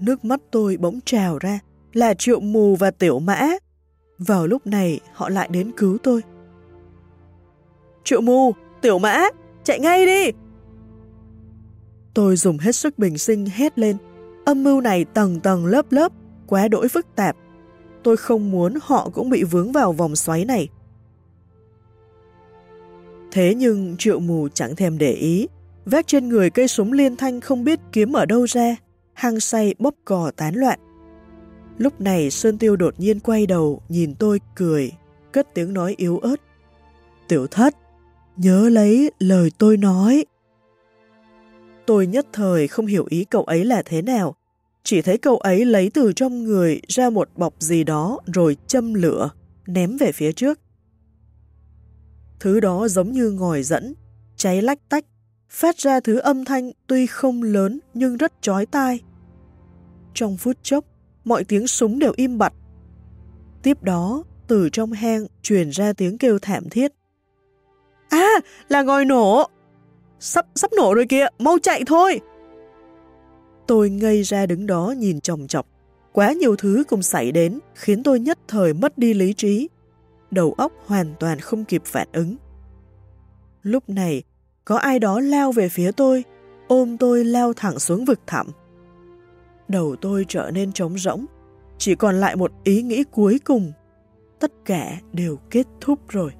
Nước mắt tôi bỗng trào ra, là triệu mù và tiểu mã. Vào lúc này họ lại đến cứu tôi. Triệu mù, tiểu mã, chạy ngay đi! Tôi dùng hết sức bình sinh hét lên. Âm mưu này tầng tầng lớp lớp, quá đỗi phức tạp. Tôi không muốn họ cũng bị vướng vào vòng xoáy này. Thế nhưng triệu mù chẳng thèm để ý, vác trên người cây súng liên thanh không biết kiếm ở đâu ra, hăng say bóp cò tán loạn. Lúc này Sơn Tiêu đột nhiên quay đầu, nhìn tôi cười, cất tiếng nói yếu ớt. Tiểu thất, nhớ lấy lời tôi nói. Tôi nhất thời không hiểu ý cậu ấy là thế nào, chỉ thấy cậu ấy lấy từ trong người ra một bọc gì đó rồi châm lửa, ném về phía trước. Thứ đó giống như ngòi dẫn, cháy lách tách, phát ra thứ âm thanh tuy không lớn nhưng rất chói tai. Trong phút chốc, mọi tiếng súng đều im bặt. Tiếp đó, từ trong hang truyền ra tiếng kêu thảm thiết. À, là ngòi nổ! Sắp, sắp nổ rồi kìa, mau chạy thôi! Tôi ngây ra đứng đó nhìn chồng chọc. Quá nhiều thứ cùng xảy đến khiến tôi nhất thời mất đi lý trí. Đầu óc hoàn toàn không kịp phản ứng. Lúc này, có ai đó lao về phía tôi, ôm tôi lao thẳng xuống vực thẳm. Đầu tôi trở nên trống rỗng, chỉ còn lại một ý nghĩ cuối cùng. Tất cả đều kết thúc rồi.